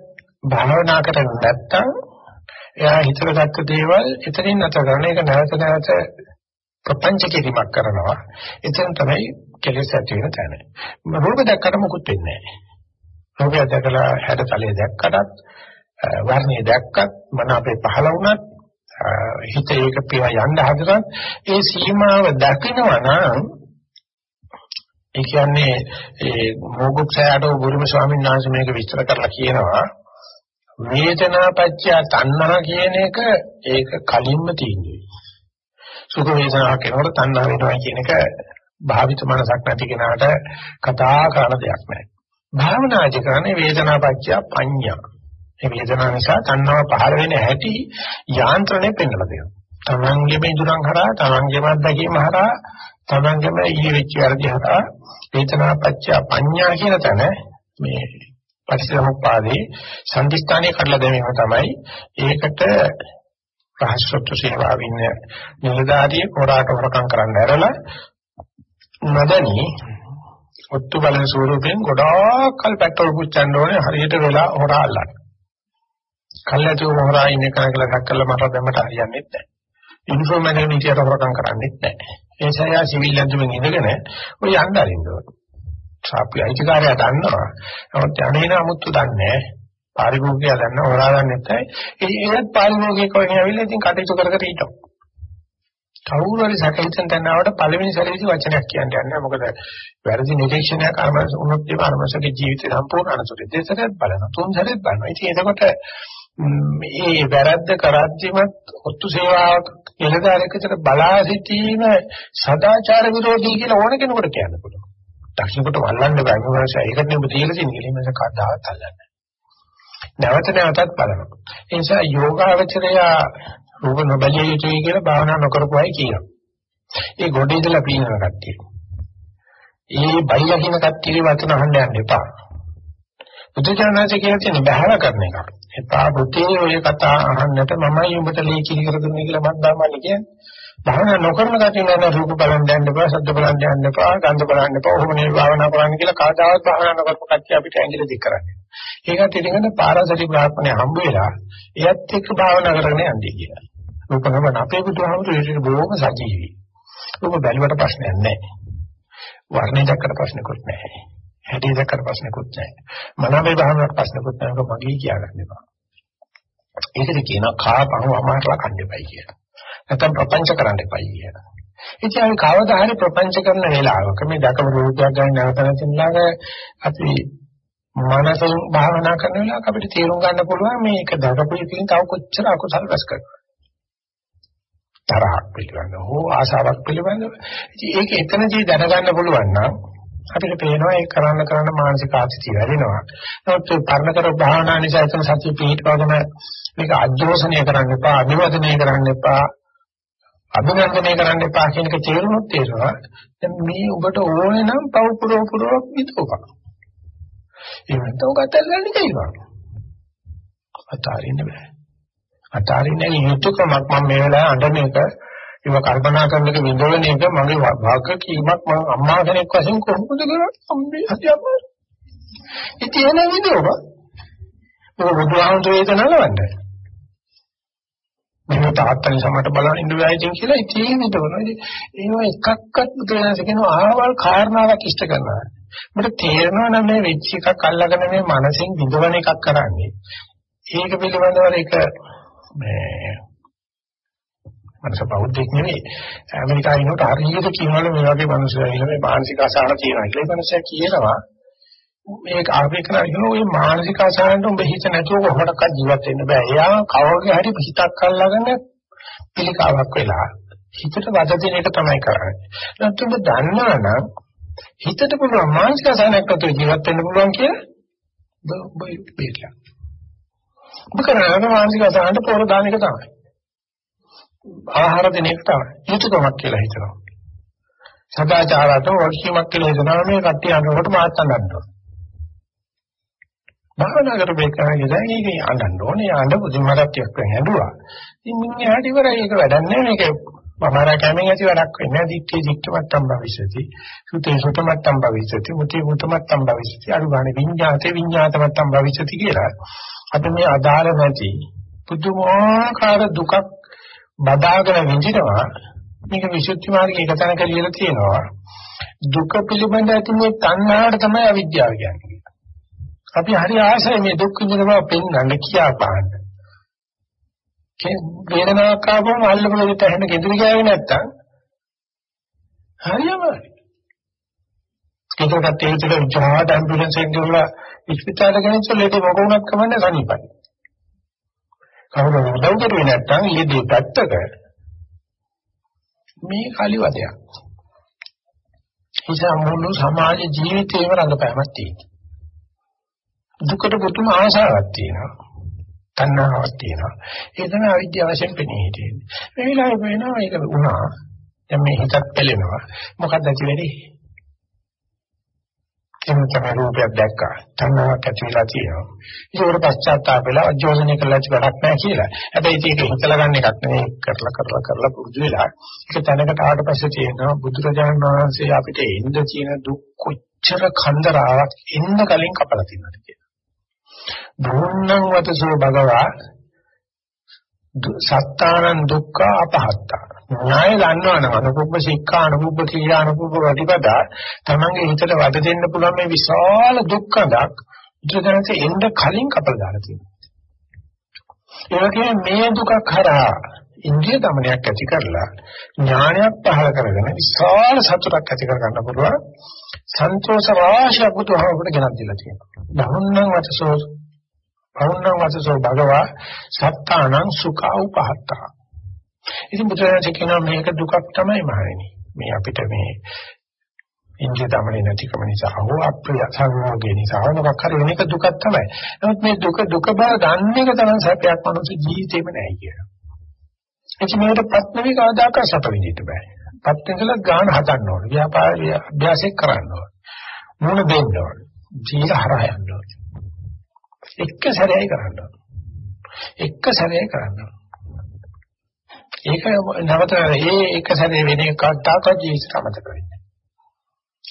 භාවනා කරන්නේ නැත්තම් එයා හිතලා ගත්ත දේවල් එතනින් නැතර කරන එක නැවත නැවත ප්‍රපංච කිරීමක් කරනවා එතන තමයි කෙලෙස් ඇති වෙන තැන. රූප දැක්කට මොකුත් වෙන්නේ නැහැ. රූපය දැකලා හැඩතලයේ දැක්කටත් වර්ණය දැක්කත් මන අපේ පහළ වුණත් හිත ඒක පියා යන්න හදනත් ඒ සීමාව දකිනවා නම් ඒ කියන්නේ ඒ මොගුක්සයට ගුරුම ස්වාමීන් වහන්සේ මේක විස්තර කරලා කියනවා වේදනාපච්චය තණ්හා කියන එක ඒක කලින්ම තියෙනවා. සුඛ වේදනාවක් එනකොට තණ්හා වෙනවා කියන එක භාවිත මනසක් නැති කෙනාට කතා කරන දෙයක් නෑ. භාවනාදි කරන්නේ වේදනාපච්චය පඤ්ඤා. මේ වේදනාව නිසා තණ්හාව පහළ වෙන හැටි යාන්ත්‍රණය පෙන්වලා දෙනවා. තමන්ගේම ඉදurang හරහා තමන්ගේම අත්දැකීම හරහා තමන්ගේම ඊයේ වෙච්ච වැඩි හරහා වේදනාපච්චය පඤ්ඤා කියන තැන මේ පටිච්චසමුප්පාදේ සංදිස්ථානයේ කඩලා දැමීම තමයි ඒකට රහස්සත්ව සේවාවින් නිලධාරිය කොරාට හොරකම් කරන්න ඇරලා නොදැනි ඔත්තු බලන ස්වරූපයෙන් ගොඩාක් කල් පෙට්‍රල් පුච්චන්න ඕනේ හරියට වෙලා හොරා අල්ලන්න. කල්ලාතු හොරා ඉන්න කෙනෙක්ලා දැක්කලා මට දැම්මට හරියන්නේ නැහැ. යුනිෆෝම් එකෙන් ඉතියට හොරකම් කරන්නේ නැහැ. ඒ නිසා යා සිවිල් ඇඳුමින් ඉඳගෙන ඔය යන්න අරින්න ඕනේ. සාපි අයිතිකාරයා දන්නවා. නමුත් යන්නේන 아무ත්තු දන්නේ නැහැ. පාරිභෝගිකයා දන්නවා හොරා දන්නේ නැහැ. ඒ ඒත් පාරිභෝගිකව ඇවිල්ලා ඉතින් කටයුතු කර කර හිටව. කවුරු හරි සැකහිතෙන් දැනනවට පළවෙනි සැරේදී වචනයක් කියන්න යන්නේ මොකද වැරදි නිරීක්ෂණයක් අරමස් වුණොත් ඒ අරමසගේ ජීවිතය සම්පූර්ණ අනතුරු දෙසරත් බලන තුන් සැරේත් බලනවා ඉතින් එතකොට මේ වැරද්ද කරද්දිමත් ඔත්තු සේවාවක් ඉලදාරයකට බලා සිටීම සදාචාර විරෝධී කියලා ඕන කෙනෙකුට කියන්න පුළුවන් දක්ෂිනකොට වල්ලන්න බෑ මොකද ඒකට නෙමෙයි තියලා තියෙන කෙලින්ම කතාවත් අල්ලන්නේ නැවත නැවතත් බලනවා. ඒ නිසා යෝගාවචරය රූප නොබලිය යුතුයි කියලා භාවනා නොකරපු අය කියනවා. ඒ ගොඩේ ඉඳලා පීනන කට්ටිය. ඒ බයිලා කියන කට්ටියගේ වචන අහන්න යන්න එපා. බුදුචානන්සේ කියලා තියෙන බහැර කරන එක. එපා පුතේ ඔය කතා අහන්නට මමයි උඹට ලේඛිත කර දුන්නේ කියලා මම ධර්මන්නේ කියන්නේ. භාවනා නොකරන කටින් නේද රූප බලන්න යන්න එපා, ශබ්ද බලන්න යන්න එපා, ගන්ධ බලන්න එපා. ඔහොම නේ භාවනා කරන්න කියලා කාදාවත් භාවනා නොකරපු කට්ටිය අපිට ඇඟිලි දික් කරන්නේ. ඒකට ඉතින් පාරසටි බ්‍රාහ්මණය හම්බ වෙලා එයත් එක්ක භාවනා කරගෙන යන්නේ කියලා. රූප නමන අපේ බුදුහාමුදුරේ ඒක බොහොම සජීවී. රූප බැලුවට ප්‍රශ්නයක් නැහැ. වර්ණය දැක්කට ප්‍රශ්නකුත් නැහැ. හැටි දැක්කට ප්‍රශ්නකුත් නැහැ. මනමේ භාවනාවට ප්‍රශ්නකුත් නැහැ. මගේ කියාගන්න එපා. ඒකද කියනවා කාපහුව අමාරලා කන්න එපයි කියලා. නැත්නම් ප්‍රපංච කරන්න එපයි කියලා. ඉතින් අපි කවදා හරි ප්‍රපංච කරන වෙලාවක මේ දකම රූපයක් ගන්න නැවතනකින්ලාග අපි මනසෙන් භාවනා කරන වෙලාවක අපිට තේරුම් ගන්න පුළුවන් මේක දකපු එකකින් තව කොච්චර අකුසල රැස් කරනවා. තරහක් පිළිබඳව හෝ ආශාවක් පිළිබඳව. ඉතින් ඒක එතනදී දැනගන්න පුළුවන් නම් අපිට පේනවා ඒ කරන්න කරන්න මානසික ආතතිය වැඩෙනවා. නමුත් පරණ කර භාවනා නිසා එතන සතිය පිහිටවගෙන මේක අජෝසනය කරන්න එපා, අභිවදනය කරන්න එපා, අභිනන්දනය කරන්න එපා කියන එක තේරුනොත් තේරෙනවා. දැන් මේ ඔබට ඕනේ නම් පව පුරව පුරව විතෝපා. ඒ වෙනතෝ ගතල්ලන්නේ කියනවා. අතාරින්න බෑ. අතාරින්නේ යුතුයකමක් මම මේ වෙලාවේ අඬන එක ඒව කල්පනා කරන එක විඳවන එක මගේ වාග්කීමක් මම අම්මා කෙනෙක් වශයෙන් කොහොමද කරන්නේ අම්මේ හදියම්මා ඉතින් එන විදිහම ඔය බුදුහාමුදුරේ දනලවන්නේ මම තාත්තනි සමට බලන් ඉඳ වෙයිද කියලා ඉතින් හිතවනවා ඉතින් ඒව එකක්වත් බුදුරජාණන් කියනවා ආවල් කාරණාවක් ඉෂ්ට කරනවා. මට තේරෙනවා නම් මේ වෙච්ච එකක් අල්ලගෙන මේ මනසින් විඳවන එකක් කරන්නේ. ඒක පිළිබඳව ඒක මේ මනස බෞද්ධෙක් නෙවෙයි. ඇමරිකාවේ ඉන්නකොට හරියට කියනවලු මේ වගේ මිනිස්සු ඉන්න මේ මානසික අසහන තියෙනවා කියලා. ඒ මිනිස්සු කියනවා මේක ආවේ කරා කියන ඔය මානසික අසහනට උඹ හිත නැතුව කොහොමඩක්වත් ජීවත් වෙන්න බෑ. එයා කවගේ හරි හිතක් අල්ලගෙන පිළිකාවක් වෙලා හිතට වද දෙන එක තමයි කරන්නේ. නැත්නම් උඹ දන්නවනම් හිතට පුළුවන් මානසික අසහනයක් නැතුව ජීවත් වෙන්න පුළුවන් කියලා ඔබ බේරියා. ඔබ කරන්නේ මානසික අසහනට පොර දාන එක තමයි. ආහාර දෙන එක තමයි. යුතුයකමක් කියලා හිතනවා. සදාචාරයට වර්ෂීමක් කියලා හිතනවා මේ කට්ටිය අනුවට මාත් අඳන්නවා. භාවනා කරපේ කරන්නේ දැන් ඒක අඳන්න ඕනේ අඳ පුදුමරක්යක් වෙන හැදුවා. ඉතින් මින් එහාට ඉවරයි ඒක වැඩක් නෑ මේක මමාරා කැමෙන් ඇති වැඩක් වෙන්නේ නෑ දික්කේ දික්කමත්තම් භවිෂති. සුතේ සුතමත්තම් භවිෂති. මුතේ මුතමත්තම් භවිෂති. අනුගානේ විඤ්ඤාතේ විඤ්ඤාතමත්තම් භවිෂති කියලා. අපි මේ අදාළ නැති පුදුමාකාර දුකක් බදාගෙන විඳිනවා. මේක විසුද්ධි මාර්ගයේ එක තැනක ලියලා තියෙනවා. දුක පිළිබඳ ඇති මේ තණ්හාවට තමයි අවිද්‍යාව කියන්නේ. අපි හරි ආසයි මේ දුක් විඳින බව පෙන්වන්න කියා පාන්න. වේදනාවක් ආවම අල්ලපු දෙයට හැම ගෙදර ගියාවේ නැත්තම් හරියමයි. ඒකකට තේරිතට උජාට ඇම්බියුලන්ස් එකෙන් ගිහලා ඉස්පිතාලෙට ගෙනිච්ච ලේඩි මොකුණක් කමන්නේ සනීපයි. කවුරු උදව් කරුවේ නැත්තම් ඊදී පැත්තක මේ කලිවදයක්. නිසා මුළු සමාජ ජීවිතේම රඟපෑමක් තියෙනවා. දුකට පුතුම ආශාවක් තියෙනවා. තණ්හාවක් තියෙනවා. ඒ තමයි අවිද්‍යාව වශයෙන් පෙනී හිටින්නේ. මේ වෙලාවේ වෙනවා ඒක වුණා. දැන් මේ හිතත් පෙළෙනවා. මොකක්ද ඇති වෙන්නේ? එහෙම තමයි රූපයක් දැක්කා. තණ්හාවක් ඇති වෙලා තියෙනවා. ඒකට පශ්චාත්තාප වෙලා අජෝසනය කළා ඉති වැඩක් නැහැ කියලා. හැබැයි ඒක හිතලා ගන්න එකක් නෙවෙයි. කරලා කරලා කරලා පුරුදු වෙලා ඒක තැනකට ආවට පස්සේ තියෙනවා බුදුරජාණන් වහන්සේ අපිට එන්න තියෙන දුක් කොච්චර කන්දරාවක් එන්න කලින් කපලා තියෙනවද කියලා. භුන්නං වතසෝ භගවා සත්තානං දුක්ඛ අපහත්තා. ඥාය දන්නවනම් අනුපුප්ප ශික්ඛා අනුපුප්ප ක්‍රියා අනුපුප්ප ප්‍රතිපදා තමන්ගේ හිතට වද දෙන්න පුළුවන් මේ විශාල දුක්ඛයක් ඉතිරගනට එන්න කලින් කපලා දාලා තියෙනවා. ඒ මේ දුකක් හරහා ඉන්ද්‍රිය দমনයක් ඇති කරලා ඥානයක් පහළ කරගෙන විශාල සතුටක් ඇති කර ගන්න පුළුවන්. සන්තෝෂ රාශියක් බුදුහමකට ගෙනත් දීලා තියෙනවා. ධම්මං වචසෝ පෞන්නං වසසෝ භගවා සත්තානං සුඛා උපහත්තා. ඉතින් බුදුරජාණන් කියනවා මේක දුකක් තමයි මහණෙනි. මේ අපිට මේ ඉන්ද්‍රිය දමනේ නැතිකම නිසා හෝ අප්‍රිය සංයෝගය නිසා හෝ මොකක් හරි වෙන එක දුකක් තමයි. නමුත් මේ දුක දුක බව දන්නේ එක තමයි සත්‍යයක් මනුස්ස ජීවිතේම නැහැ කියන. එච්ච මේකට ප්‍රත්නවි කවදාකවත් සත විඳින්න බෑ. පත්‍යකල ගාන හදන්න ඕනේ. ව්‍යාපාරය අභ්‍යාසයක් කරන්න ඕනේ. මුණ දෙන්න ඕනේ. ජීවිත හරහා යන්න ඕනේ. එක සැරේයි කරන්න ඕනේ. එක සැරේ කරන්න ඕනේ. ඒක නැවත ඒ එක සැරේ වෙන එකක් තාකත් ජීවිතය අමතක වෙන්නේ.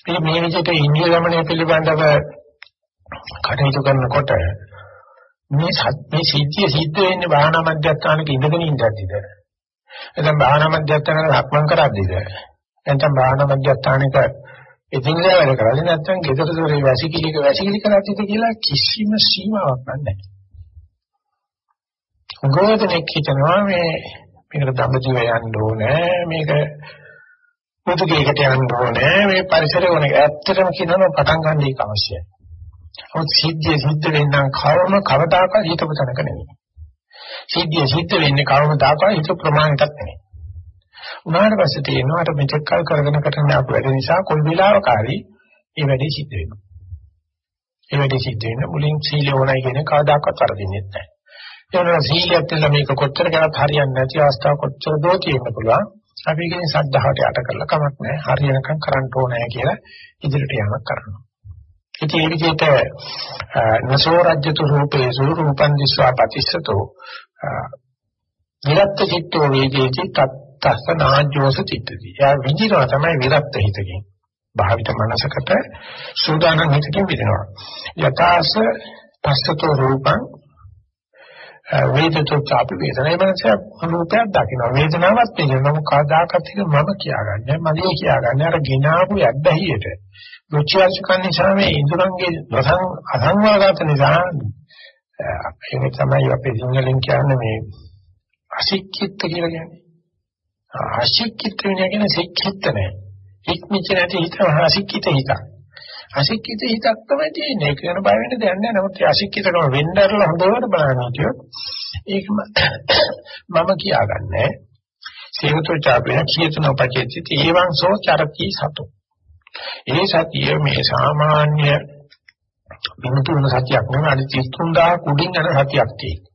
ඉතින් මේ විදිහට ඉන්දිය ගමනේ පිළිබඳව කටයුතු කරනකොට මේ මේ සිද්ධිය සිද්ධ වෙන්නේ භාවනා මධ්‍යස්ථානක ඉඳගෙන ඉඳද්දිද එතන භාවනා මධ්‍යස්ථානක ලක්මන් කරද්දිද නැත්නම් භාවනා මධ්‍යස්ථානක ඉදින්දා වැඩ කරන්නේ නැත්නම් ගෙදර දොරේ වැසිකිලික වැසිකිලි කරද්දිද කියලා කිසිම සීමාවක් නැහැ. ගෝධනෙක් හිතනවා මේ මේකට දඹදිව යන්න ඕනේ මේක මුතුකේකට යන්න ඕනේ මේ පරිසරය ඕනේ. ඇත්තටම කියනවා පටන් ගන්න එක අවශ්‍යයි. නමුත් සිද්ධිය සිද්ධ වෙන්නම් කවම කවදාකවත් හිතපු තැනක නෙමෙයි. සිද්ධිය සිද්ධ වෙන්නේ කවමදාකවත් හිත ප්‍රමාණයටත් නෙමෙයි. උනාට පස්සේ තියෙනවා අර මෙතෙක් කල් කරගෙන කරන අප වැඩ නිසා කොයි වෙලාවකරි මේ වැඩේ සිද්ධ වෙනවා. ඒ වැඩේ සිද්ධ වෙන මුලින් සීල ඕනයි කියන කවදාකවත් වරදින්නේ නැහැ. ඒ වුණා සීලයත් එක්ක මේක කොච්චර කරත් හරියන්නේ නැති අවස්ථා කොච්චර දෝ තියෙන්න පුළුවන්. අපි කියන්නේ සද්ධාවට යට කරලා කමක් නැහැ. හරියනකම් කරන්න ඕනේ කියලා ඉදිරියට යamak කරනවා. ඉතින් මේ විදිහට නසෝ රජ්‍යතු රූපේසු රූපං දිස්වා පතිස්සතෝ විරත් චිත්තෝ වේදේති තත්තස්ස නාජ්ජෝස චිත්තති. යා විදිනවා තමයි විරත් හිතකින්. භාවිත මනසකට සූදානම් හිතකින් විදිනවා. යථාස පස්සතෝ රූපං වේදතෝ චාපි වේදනයි මනස රූපයක් දකින්න වේදනාවක් තියෙනවා කවදාකත් එක මම කියාගන්නේ මගේ කියාගන්නේ අර ගිනාපු යද්දහියට රුචිආශකන් නිසා මේ ඉඳුරන්ගේ රසං අසංවාගත නිසා ඒක තමයි අපේ සිංහලෙන් කියන්නේ මේ අසික්කිත කියලා කියන්නේ අසික්කිත කියන්නේ සික්කිත නෑ ඉක්මිච්ච නැති හිත අසික්කිත හිතක් අශික්කිත හිතක් තමයි තියෙන්නේ. ඒක ගැන බය වෙන්න දෙයක් නැහැ. නමුත් ඒ අශික්කිතකම වෙන්නදලා හොඳට බලන්න හිටියොත් ඒක මම කියාගන්නේ. සේවතෝ චාපේන කියතන පචේති ඒවං සෝ චරති සතු. ඒ සතිය මේ සාමාන්‍ය විමුතුන සතියක් නෙවෙයි අනිත් 33000 කුඩින් යන සතියක් තියෙනවා.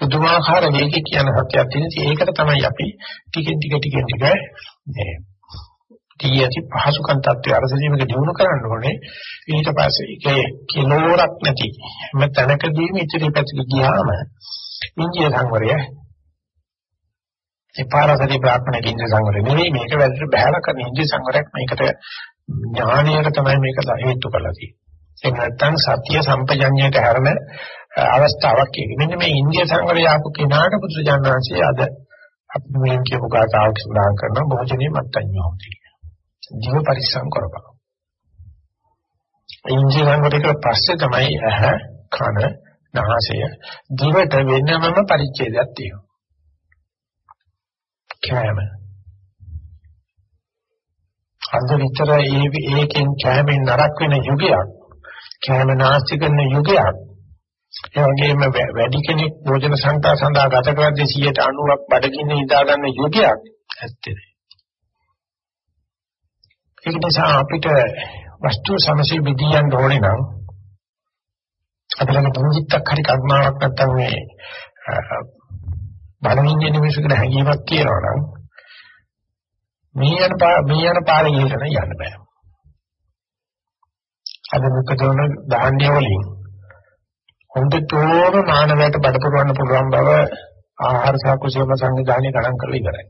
පුදුමාකාර වේගයක කියන සත්‍යයක් තියෙන ඒකට තමයි අපි ටිකෙන් ටික ටිකෙන් ටික මේ දී ඇති පහසුකම් තත්ත්වය අරසදීමක දිනු කරන්න ඕනේ. ඊට පස්සේ ඒකේ කිලෝරක් නැති හැම තැනකදීම ඉතිරි පැතික ගියාම ඉන්දිය සංවරය ඒ පාරසදී ප්‍රාර්ථනා ඉන්දිය සංවරය නෙවෙයි මේක වැදට බහැලා කරන ඉන්දිය සංවරයක් මේකට ඥානීයක තමයි මේක හේතු කරලා තියෙන්නේ. ඒක නැත්තම් සත්‍ය සම්පජඤ්ඤයට හැරෙන අවස්ථාවක් ඒක මෙන්න මේ ඉන්දිය සංවරය ආපු කෙනාට පුදුජානනාංශය අද අපි මේ කියපු කාතාවක් සඳහන් කරන භෝජනේ මත්තඤ්ඤෝ කියලා ජීව පරිස්සම් කරපන්. ඉන්ජිනේරුවන් වලට පස්සේ තමයි ඇහ කන නාසය දිවට වෙනමම පරිච්ඡේදයක් තියෙනවා. කෑම. අද විතර ඒ ඒකෙන් කෑමෙන් නරක වෙන යුගයක්. කෑම නාස්ති කරන යුගයක්. ඒ වගේම වැඩි කෙනෙක් භෝජන සංකා සඳහා ගත කරද්දී 90ක් බඩගින්න ඉදා ගන්න යුගයක් ඇත්තේ. ඒක නිසා අපිට වස්තු සමසේ විදියන් ඕනේ නම් අපිට පුංචිත්තක් හරි කර්මාවක් නැත්තම් මේ බලමින් ඉන්න මිනිසුකට හැඟීමක් කියනවා නම් මේ යන මේ යන පාරේ ගිහින් යන්න බෑ. අද මුකදෝන ධාන්‍ය වලින් හොඳටම මානවයට බඩ පුරවන්න පුළුවන් බව ආහාර සහ කුසල සංවිධානය ගණන් කරලා ඉවරයි.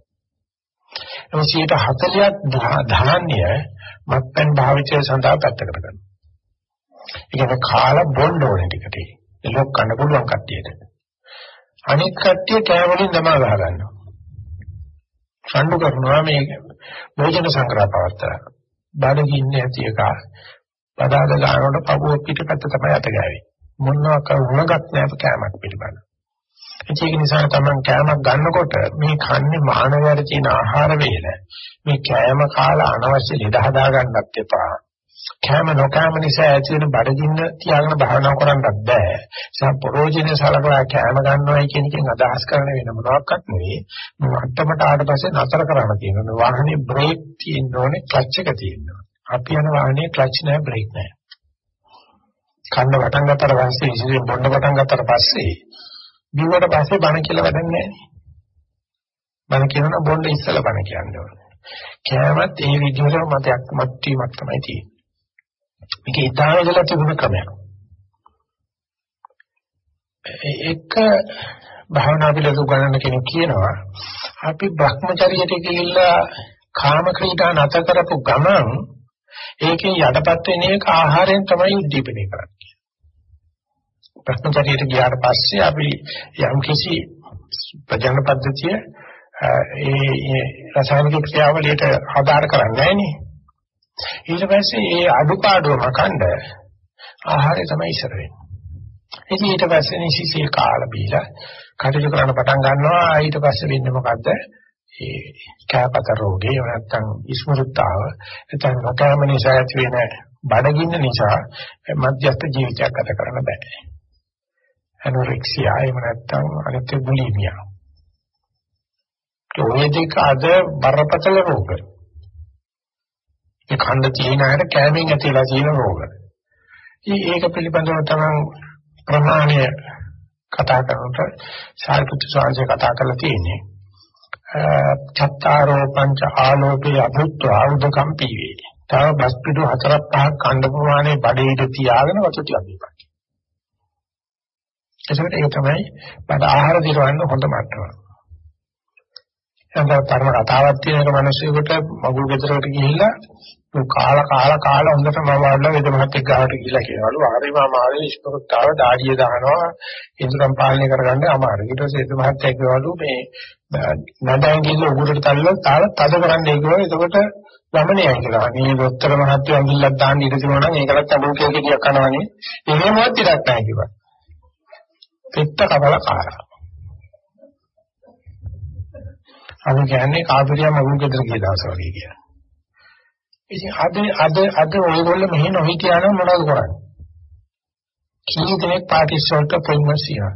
140ක් ධාන්‍ය මත්පැන් භාවිතය සඳහා පැත්තකට කරනවා. ඒක කාලා බොන්න ඕනේ ටිකට. ඒක කන්න පුළුවන් කට්ටියට. අනිත් කට්ටිය කෑවලින් දමා ගහ ගන්නවා. සම්ඩු කරනවා මේ භෝජන සංග්‍රහ පවත්තන. බඩගින්නේ ඇති එක පදාද ගන්නකොට පපුව පිටපැත්ත තමයි අත ගෑවේ. මොනවා කරුණක් නැහැ කෑමක් පිළිබඳ. ඒක නිසා තමයි කෑමක් ගන්නකොට මේ කන්නේ මානවයාට තියෙන ආහාර වේල. මේ කෑම කාලා අනවශ්‍ය ලෙඩ හදා ගන්නත් එපා. කෑම නොකෑම නිසා ඇති වෙන බඩගින්න තියාගෙන භාවනා කරන්නත් බෑ. ඒ පරෝජිනේ සලකලා කෑම ගන්නවයි කියන එකෙන් අදහස් කරන වෙන මොනවාක්වත් නෙවෙයි. මට්ටමට ආවට පස්සේ නතර කරන්න තියෙනවා. වාහනේ බ්‍රේක් තියෙන්න ඕනේ, ක්ලච් එක තියෙන්න ඕනේ. අපි යන වාහනේ ක්ලච් නැහැ බ්‍රේක් නැහැ. කන්න පටන් ගත්තට පස්සේ ඉතින් බොන්න පටන් ගත්තට පස්සේ බිව්වට පස්සේ බණ කියලා වැඩක් නැහැ. බණ කියනවා බොන්න ඉස්සලා බණ කියන්න ඕනේ. කෑමත් ඒ විදිහට මතයක් මත්වීමක් තමයි තියෙන්නේ. මේක ඉතාලදලා තිබුණ ක්‍රමයක්. එක භාවනා පිළිබඳ උගන්වන කෙනෙක් කියනවා අපි Brahmacharyaට ගිහිල්ලා කාම ක්‍රීඩා නැත කරපු ගමන් ඒකෙන් යටපත් වෙන එක ආහාරයෙන් තමයි උද්දීපනය කරන්නේ. Brahmacharyaට ගියාට පස්සේ අපි යම් කිසි ප්‍රජනන පද්ධතිය ඒ රසායනික ක්‍රියාවලියට ආධාර කරන්නේ නැහනේ. ඊට පස්සේ ඒ අඩුපාඩු මකන්න ආහාරය තමයි ඉස්සර වෙන්නේ. ඉතින් ඊට පස්සේ නිසිසේ කාලා බීලා කටයුතු කරන්න පටන් ගන්නවා ඊට පස්සේ වෙන්නේ මොකද්ද? ඒ කැපත රෝගේ නැත්තම් ඉස්මෘතාව නැත්නම් රකම නිසා ඇති වෙන බඩගින්න නිසා මධ්‍යස්ථ ජීවිතයක් ගත කරන්න බෑ. ඇනොරෙක්සියා එහෙම නැත්තම් අනිත් බුලිමියා. ඔය දෙක අද බරපතල රෝග. ඒ ඛණ්ඩ තියෙන අයට කැමෙන් ඇතිලා තියෙන රෝග. ඒක පිළිබඳව තමයි ප්‍රමාණය කතා කරනකොට සාරිපුත්‍ර ස්වාමීන් කතා කරලා තියෙන්නේ. චත්තාරෝ පංච ආලෝකේ අභුත්ව ආයුධකම් පීවේ. තව බස් පිටු හතරක් පහක් කණ්ඩ ප්‍රමාණය බඩේ ඉඳ තියාගෙන වතු ටිකක් දීපන්. ඒකට ඒක තමයි බඩ ආහාර දිරවන්න හොඳ මට්ටම. එතකොට තරම කතාවක් තියෙන මිනිස්සුෙකුට මගුල් ගෙදරකට ගිහිල්ලා කාලා කාලා කාලා හොඳට මම වඩලා වෙද මහත්තයෙක් ගාවට ගිහිල්ලා කියනවලු ආරේ මම ආවේ ඉස්පොරත්තාව දාඩිය දානවා ඉන්ද්‍රම් පාලනය කරගන්න අමාරුයි ඊට පස්සේ වෙද මහත්තයෙක් කියවලු මේ නඩයන් ගිහිල්ලා උගුරට තල්ලලා තාල තද කරන්න ඒකෝ එතකොට වමනේ කියලා. මේ දොස්තර මහත්තයා ඇඟිල්ලක් දාන්න ඉඳ තිබුණා නම් ඒකලත් අමුකේ කියක් කරනවනේ. එහෙමවත් ඉඩක් නැහැ කිව්වා. පෙත්ත කබල කාලා. අපි කියන්නේ කාපිරියා මගුල් ගෙදර ගිය දවස් වගේ කියලා. ඉතින් අද අද අද ඔයගොල්ලෝ මෙහෙ නොහිටියා නම් මොනවද කරන්නේ? කී දෙනෙක් පාටිස් වලට අපොයින්ට්මන්ට්ස් තියනවා.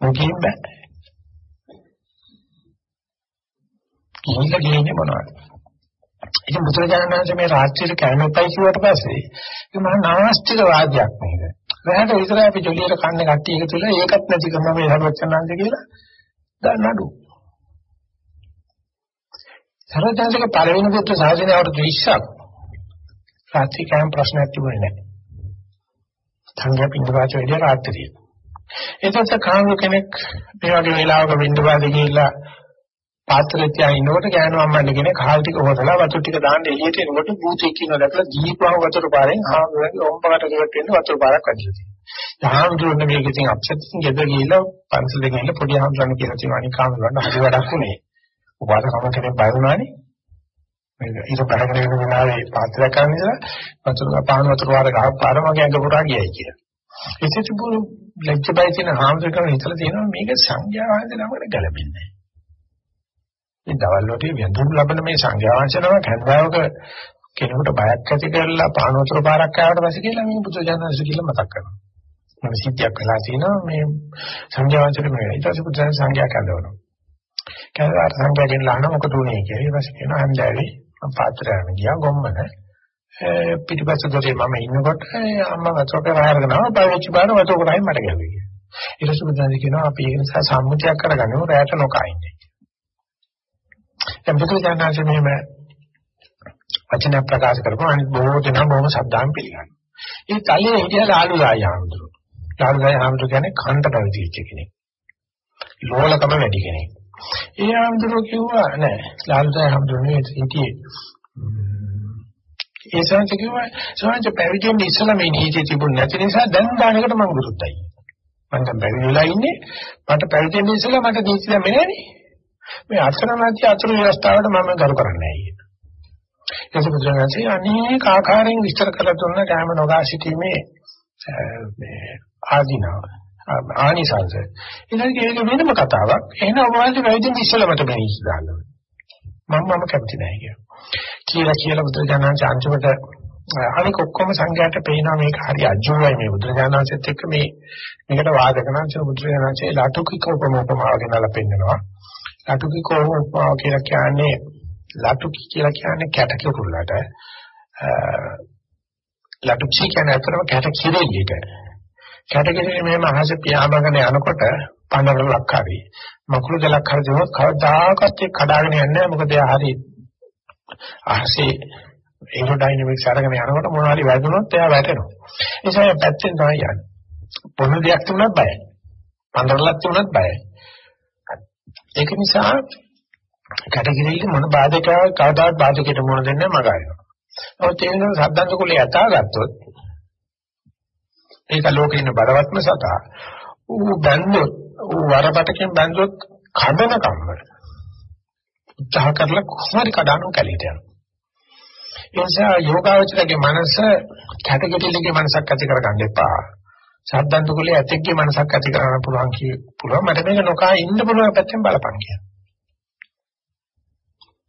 මොකෙන් බෑ. ගිහිල්ලා ගියන්නේ මොනවද? ඉතින් බුදුරජාණන් වහන්සේ මේ රාත්‍රියේ කැමෙපයි කිව්වට පස්සේ ඒක මහා නාස්තික වාදයක් මේක. රැහැට විතර අපි ජොලියට කන්නේ කට්ටිය එකතු වෙලා ඒකත් නැති කරන මේ හරවචනන්ද කියලා දැන් නඩු. සරදාසික පළවෙනි බුද්ධ ශාසනය අවුරුදු 20ක් රාත්‍රී කෑම ප්‍රශ්නයක් තිබුණේ නැහැ. සංඝයා පිටවාච වෙලිය රාත්‍රියේ. එතකොට කාම කෙනෙක් මේ වගේ වෙලාවක බින්දවාද ගිහිල්ලා පාත්‍රය තියා ඉන්නකොට ගෑනු අම්මන්න කෙනෙක් හාල් ටික හොදලා වතුර ටික දාන්න එළියට එනකොට භූතෙක් ඉන්නවා දැකලා දීපුවම වතුර පාරෙන් ආවගේ ඔම්පකට ගෙවට වෙන්න වතුර පාරක් වැඩිලා තියෙනවා. හාමුදුරනේ මේක ඉතින් අප්සෙට් එකකින් ගෙදර ගිහිල්ලා පන්සලෙන් ගිහිල්ලා පොඩි හාමුදුරන් කියලා තියෙනවා අනික හාමුදුරන් හරි වැඩක් උනේ. උපාසකම කෙනෙක් බය වුණානේ. මේක ඊට බහගෙන යන වෙලාවේ පාත්‍රයක් ගන්න ඉඳලා වතුර පාන වතුර වාර ගහ පාර මගේ ඇඟ පුරා ගියයි කියලා. ඒකත් පුරු ලැජ්ජ බය තියෙන හාමුදුරන් හිතලා තියෙනවා මේක සංඥා වහන්සේ නමකට ගැලපෙන්නේ නැහැ. මේ දවල් වලට වැඳුම් ලබන මේ සංඥා වංශනම කන්දාවක කෙනෙකුට බයක් ඇති කරලා පාන වතුර පාරක් ආවට පස්සේ කියලා මේ බුදුජානක කියලා මතක් කරනවා. මම සිද්ධියක් වෙලා තියෙනවා මේ සංඥා වංශනේ මේ ඊට පස්සේ බුදුන් සංඥා කඳවනවා. කන්දාර සංඥාගෙන් ලහන මොකද උනේ කියලා ඊට පස්සේ කියනවා හන්දාවේ මම පාත්‍රයෙන් ගියා ගොම්මන පිටිපස්ස දොරේ මම ඉන්නකොට අම්මා වතුර කරගෙන ආවා පාවිච්චි බාන වතුර කරායි මට ගැව්වේ. ඊට පස්සේ බුදුන් කියනවා අපි ඒක නිසා සම්මුතියක් කරගන්නවා රැයට නොකයින්නේ. දැන් බුදුරජාණන්සේ මෙහෙම වචන ප්‍රකාශ කරපුවා අනිත් බොහෝ දෙනා බොහොම සද්ධාම් පිළිගන්නවා. ඒ තලයේ හිටිය ලාලුදාය ආමතුරු. ලාලුදාය ආමතුරු කියන්නේ කන්ට පැවිදිච්ච කෙනෙක්. ලෝලකම වැඩි කෙනෙක්. ඒ ආමතුරු කිව්වා නෑ ලාලුදාය ආමතුරු නෙවෙයි හිටියේ. ඒ සංස කිව්වා සංස පැවිදෙන්න ඉස්සලා මේ නීතිය තිබුණ නැති නිසා දැන් දානකට මම විරුද්ධයි. මම දැන් පැවිදිලා ඉන්නේ මට පැවිදෙන්න ඉස්සලා මට නීති දැම්මේ නෑනේ. මේ අසරණාති අතුරු ව්‍යවස්ථාවට මම ගරු කරන්නේ නැහැ කියන. ඒක බුදුරජාණන්සේ අනේක ආකාරයෙන් විස්තර කරලා දුන්න කැම නොගා සිටීමේ මේ ආදීනව ආනිසංස. ඊළඟට ඒක වෙනම කතාවක්. එහෙනම් ඔබ වහන්සේ වැවිදින් ඉස්සලමට මේ ඉස්සදාන්න. මම මම කැමති නැහැ කියන. කියලා කියලා බුදුරජාණන්සේ අන්තිමට අනික ඔක්කොම සංඝයාට පේනවා මේක හරි අජෝයි මේ බුදුරජාණන්සෙත් එක්ක මේ මේකට වාද කරනවා බුදුරජාණන්සේ ලටුකික උපමෝපමාවගෙන ලපෙන්නනවා. ලටුකි කොහොම උපමාව කියලා කියන්නේ ලටුකි කියලා කියන්නේ කැට කිරුල්ලට ලටුචි කියන අතරම කැට කිරෙල්ලිට කැට කිරෙල්ලි මෙහෙම අහස පියාඹගෙන යනකොට පඬරලක් හරි මකුළු දෙලක් හරි දුනොත් කවදාකවත් ඒක කඩාගෙන යන්නේ නැහැ. මොකද එයා හරි අහසේ ඒරෝඩයිනමික්ස් අරගෙන යනකොට මොනවා හරි වැදුනොත් එයා වැටෙනවා. ඒ නිසා පැත්තෙන් තමයි යන්නේ. පොන දෙයක් තුනක් බයයි. පඬරලක් තුනක් බයයි. ඒක නිසා කැටගිරිලි මොන බාධකයක් කවදාවත් බාධකයට මොන දෙන්නේ මගහරිනවා. නමුත් ඒ නිසා සද්දන්ත කුලේ යතා ගත්තොත් ඒක ලෝකේ ඉන්න බඩවත්ම සතා. ඌ බැන්දොත් ඌ වරපටකින් බැන්දොත් කඩන කම්ම. උත්සාහ කරලා කොහොමද කඩනු කැලියට යනවා. ඒ නිසා යෝගාවචරයේ මනස කැටගිරිලිගේ මනසක් ඇති කරගන්න එපා. සද්දන්ත කුලේ ඇතෙක්ගේ මනසක් ඇති කරගන්න පුළුවන් කිය පුළුවන් මට මේක නොකා ඉන්න පුළුවන් පැත්තෙන් බලපන් කියලා.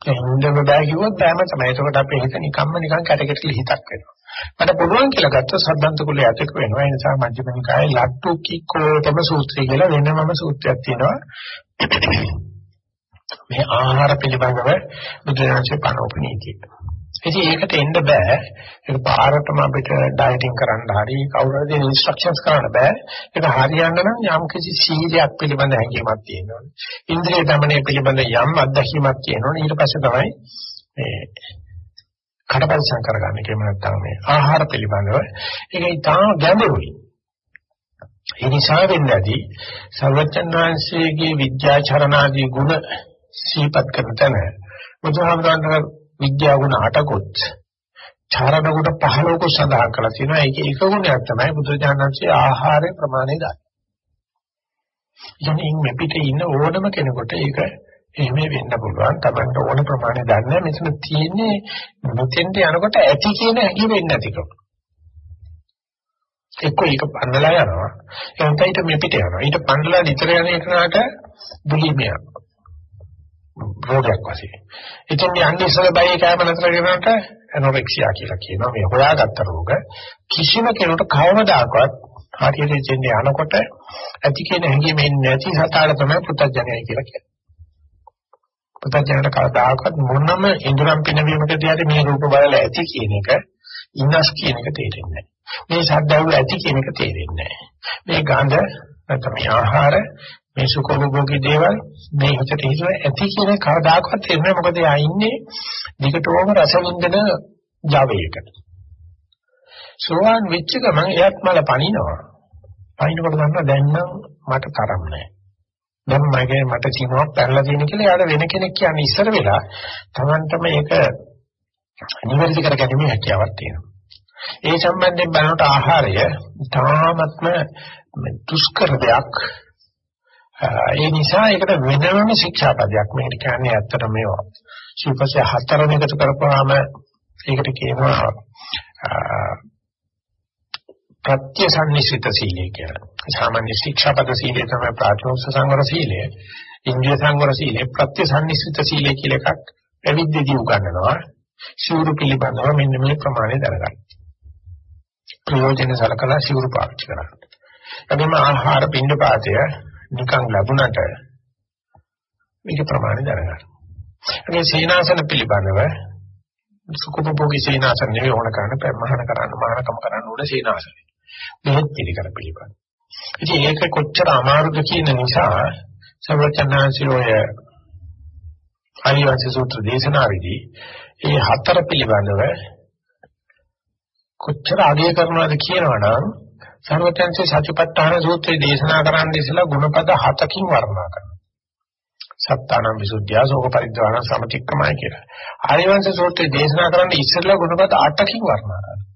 එහෙනම් බෑ කිව්වොත් බෑම තමයි. ඒකට අපේ හිත නිකම්ම නිකන් කැටකැටි හිතක් වෙනවා. මට පුළුවන් කියලා ගත්තොත් සද්දන්ත කුලයේ ඇතක වෙනවා. ඒ නිසා මජ්ක්‍ධිම නිකායේ ලට්ටු කික්කෝතම සූත්‍රය කියලා වෙනමම සූත්‍රයක් තියෙනවා. මේ ආහාර පිළිබඳව බුදුරජාණන්සේ පනෝපනීතිය. ඉතින් ඒකට එන්න බෑ. ඒක පාරටම අපිට ඩයටින් කරන්න හරි කවුරු හරි ඉන්ස්ට්‍රක්ෂන්ස් කරන්න බෑ. ඒක හරියන්න නම් යම් කිසි සීලයක් පිළිබඳ හැඟීමක් තියෙන්න ඕනේ. ඉන්ද්‍රිය দমনය පිළිබඳ යම් අත්දැකීමක් තියෙන්න ඕනේ. ඊට පස්සේ තමයි මේ කඩපරිසම් කරගන්න කියන නැත්තම් මේ ආහාර පිළිබඳව ඒක ඉතාම ගැඹුරුයි. ඒ නිසා වෙන්නේදී සර්වචන් වහන්සේගේ විද්‍යාචරණාදී ගුණ සීපත් කරන තැන බුදුහාමුදුරන්ගේ විද්‍යා ගුණ 8කොත් චාරණ ගුණ 15ක සඳහන් කරලා තියෙනවා. ඒකේ එක ගුණයක් තමයි බුදුජානකගේ ආහාරයේ ප්‍රමාණය දාන. ඉතින් මේ පිට ඉන්න ඕනම කෙනෙකුට ඒක එහෙම වෙන්න පුළුවන්. Tamanට ඕන ප්‍රමාණය දන්නේ මෙතන තියෙන්නේ මුතෙන්ට යනකොට ඇති කියන හැඟීම වෙන්නේ නැතිකම. එක්ක ඒක පන්නලා යනවා. එහෙනම් ඊට මේ පිට යනවා. ඊට පන්නලා නිතර යන එකනට බුලිමියක්. රෝගයක් වශයෙන්. ඉතින් මේ අන්නේ ඉස්සර බයි කෑම නතර කරනකොට ඇනොරෙක්සියා කියලා කියනවා. මේ හොයාගත්ත රෝග කිසිම කෙනෙකුට කවමදාකවත් හරියට ඉන්නේ යනකොට ඇති කියන හැඟීම එන්නේ නැති සතාට තමයි පුතඥයයි කියලා කියන්නේ. පුතඥයට කවදාකවත් මොනම ඉන්ද්‍රම් පිනවීමකදී හරි මේ රූප බලලා ඇති කියන එක ඉන්නස් කියන එක තේරෙන්නේ නැහැ. මේ ශබ්දවල ඇති කියන එක තේරෙන්නේ නැහැ. මේ ගඳ නැත්නම් මේ ආහාර මේ සුඛෝභෝගී දේවල් මේ හිතට හිතව ඇති කියන කවදාකවත් තේරෙන්නේ මොකද එයා ඉන්නේ විකටෝම රස විඳින ජවයකට. සෝවාන් වෙච්ච ගමන් එයාත් මල පනිනවා. පනිනකොට ගන්න දැන් නම් මට තරම් නැහැ. දැන් මගේ මට සීමාවක් පැනලා තියෙන කියලා එයාට වෙන කෙනෙක් කියන්නේ ඉස්සර වෙලා Tamanටම ඒක නිවැරදි කරගැනීමේ හැකියාවක් තියෙනවා. ඒ සම්බන්ධයෙන් බලනකොට ආහාරය තාමත්ම දුෂ්කර දෙයක් ඒ නිසා ඒකට වෙනම ශික්ෂාපදයක් මේකට කියන්නේ ඇත්තට මේවා. ශිල්පසේ හතරම එකතු කරපුවාම ඒකට කියනවා ප්‍රත්‍යසන්නිසිත සීලය කියලා. සාමාන්‍ය ශික්ෂාපද සීලය තමයි ප්‍රාතිමෝක්ෂ සංවර සීලය. ඉන්ද්‍රිය සංවර සීලය ප්‍රත්‍යසන්නිසිත සීලය කියලා එකක් පැවිද්දදී උගන්වනවා. ශූරු පිළිබඳව මෙන්න මේ ප්‍රමාණය දැනගන්න. ප්‍රයෝජන සලකලා ශූරු පාවිච්චි කරන්න. එබැවින් ආහාර පින්ඩ පාතය නිකන් ලැබුණට මේක ප්‍රමාණය දැනගන්න. ඒ සීනාසන පිළිබඳව සුකුපභෝගී සීනාසන නෙවෙයි ඕන කරන්න ප්‍රමහන කරන්න මහානකම කරන්න ඕන සීනාසන. මෙහෙත් පිළිකර පිළිබඳ. ඉතින් ඒක කොච්චර අමාරුද කියන නිසා සර්වචනාංශිරෝය ආනිවාසී සූත්‍ර දේශනාවේදී ඒ හතර පිළිබඳව කොච්චර අගය කරනවද කියනවනම් සර්වත්‍යංශේ සතිපට්ඨාන සූත්‍රයේ දේශනා කරන්න ඉස්සලා ගුණපද හතකින් වර්ණනා කරනවා. සත්තානම් විසුද්ධිය, සෝක පරිද්වාන සමතික්කමයි කියලා. ආරිවංශ සූත්‍රයේ දේශනා කරන්න ඉස්සලා ගුණපද 8කින් වර්ණනා කරනවා.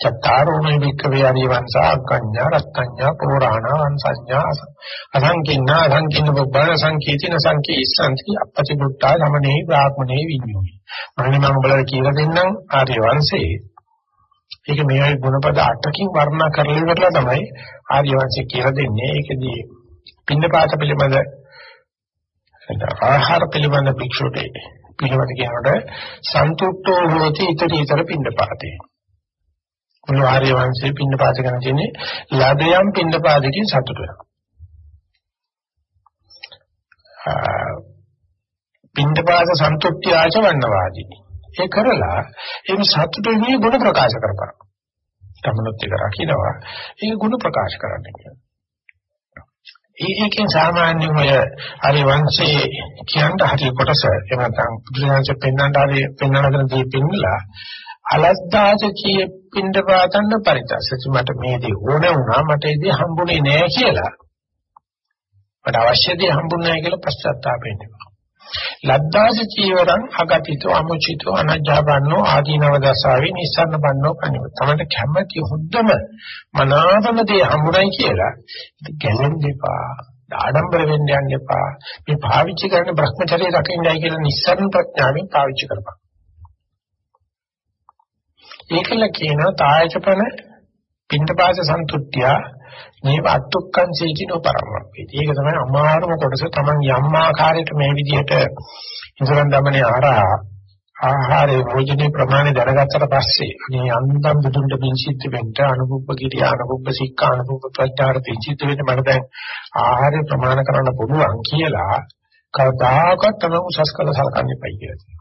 චත්තාරෝමේ වික්කවේ ආරිවංශා අග්ගඤ්ඤා රත්ත්‍ඤ්ඤා පුරාණා වංශඤ්ඤා අසංකින්නා අසංකින්න බබ්බන සංකීතින සංකීස්සන්ති අපපති බුද්ධා සමනේ බ්‍රාහ්මනේ විඤ්ඤෝයි. මම මම බලලා කියලා දෙන්නම් ආරිවංශේ ඒක මේවයි ගුණපද 8කින් වර්ණනා කරලා ඉවරලා තමයි ආර්ය වංශය කියලා දෙන්නේ. ඒකදී පින්නපාත පිළිබඳ ආහාර පිළිබඳ භික්ෂුට පිළිවෙත කියනකොට සන්තුට්ඨෝ හෝති ඊතරීතර පින්නපාතේ. මුළු ආර්ය වංශයේ පින්නපාත ගැන කියන්නේ ලදයන් පින්නපාතකින් සතුට වෙනවා. පින්නපාත සන්තුට්ඨ්‍යාච වන්නවාදී. ඒ කරලා ඒ සතුට වෙන්නේ ගුණ ප්‍රකාශ කරපන්. තමනුත් එක රකින්නවා. ඒ ගුණ ප්‍රකාශ කරන්න කියලා. ඒකෙන් සාමාන්‍යයෙන් ඔය හරි වංශයේ කියන්න හරි කොටස එහෙම නැත්නම් බුදුරජාණන් පෙන්වන්න හරි පෙන්වන දේ පෙන්නලා අලද්දාච කිය පින්ඩ පාතන්න පරිතසච මට මේ දේ ඕන වුණා මට ඒ දේ හම්බුනේ නෑ කියලා මට අවශ්‍ය දේ හම්බුනේ නෑ කියලා පශ්චාත්තාප වෙනවා ලද්දාච චීවරං අගතිතෝ අමුචිතෝ අනජ්ජාබන්නෝ ආදීනව දසාවේ නිස්සන්න බන්නෝ කනිව. තමයි කැමැති හොද්දම මනාවම දේ හම්බුනයි කියලා. ඒක ගැලෙන්න එපා. ආඩම්බර වෙන්න යන්න එපා. මේ පාවිච්චි කරන භ්‍රමචර්යය රකින්නයි කියලා නිස්සන්න ප්‍රඥාවෙන් පාවිච්චි කරපන්. ඒකල කියනවා තායචපන පින්තපාස සන්තුට්ඨිය මේ අත්ුක්කං සීචිනෝ පරමප්පේ. ඒක තමයි අමාරුම කොටස. Taman යම් ආකාරයකට මේ විදිහට ඉන්ද්‍රයන් දමනේ ආරා ආහාරයේ භෝජනයේ ප්‍රමාණය දැනගත්තට පස්සේ අනේ අන්තම් බුදුන්ට පිංසිත වෙන්න අනුභව කිරිය අනුභව සික්ඛා අනුභව ප්‍රත්‍යාර පිංසිත වෙන්න මට දැන් ආහාරය ප්‍රමාණ කරන්න පුළුවන් කියලා කවදාකවත් තමයි උසස් කළ සලකන්නේ පයි කියලා.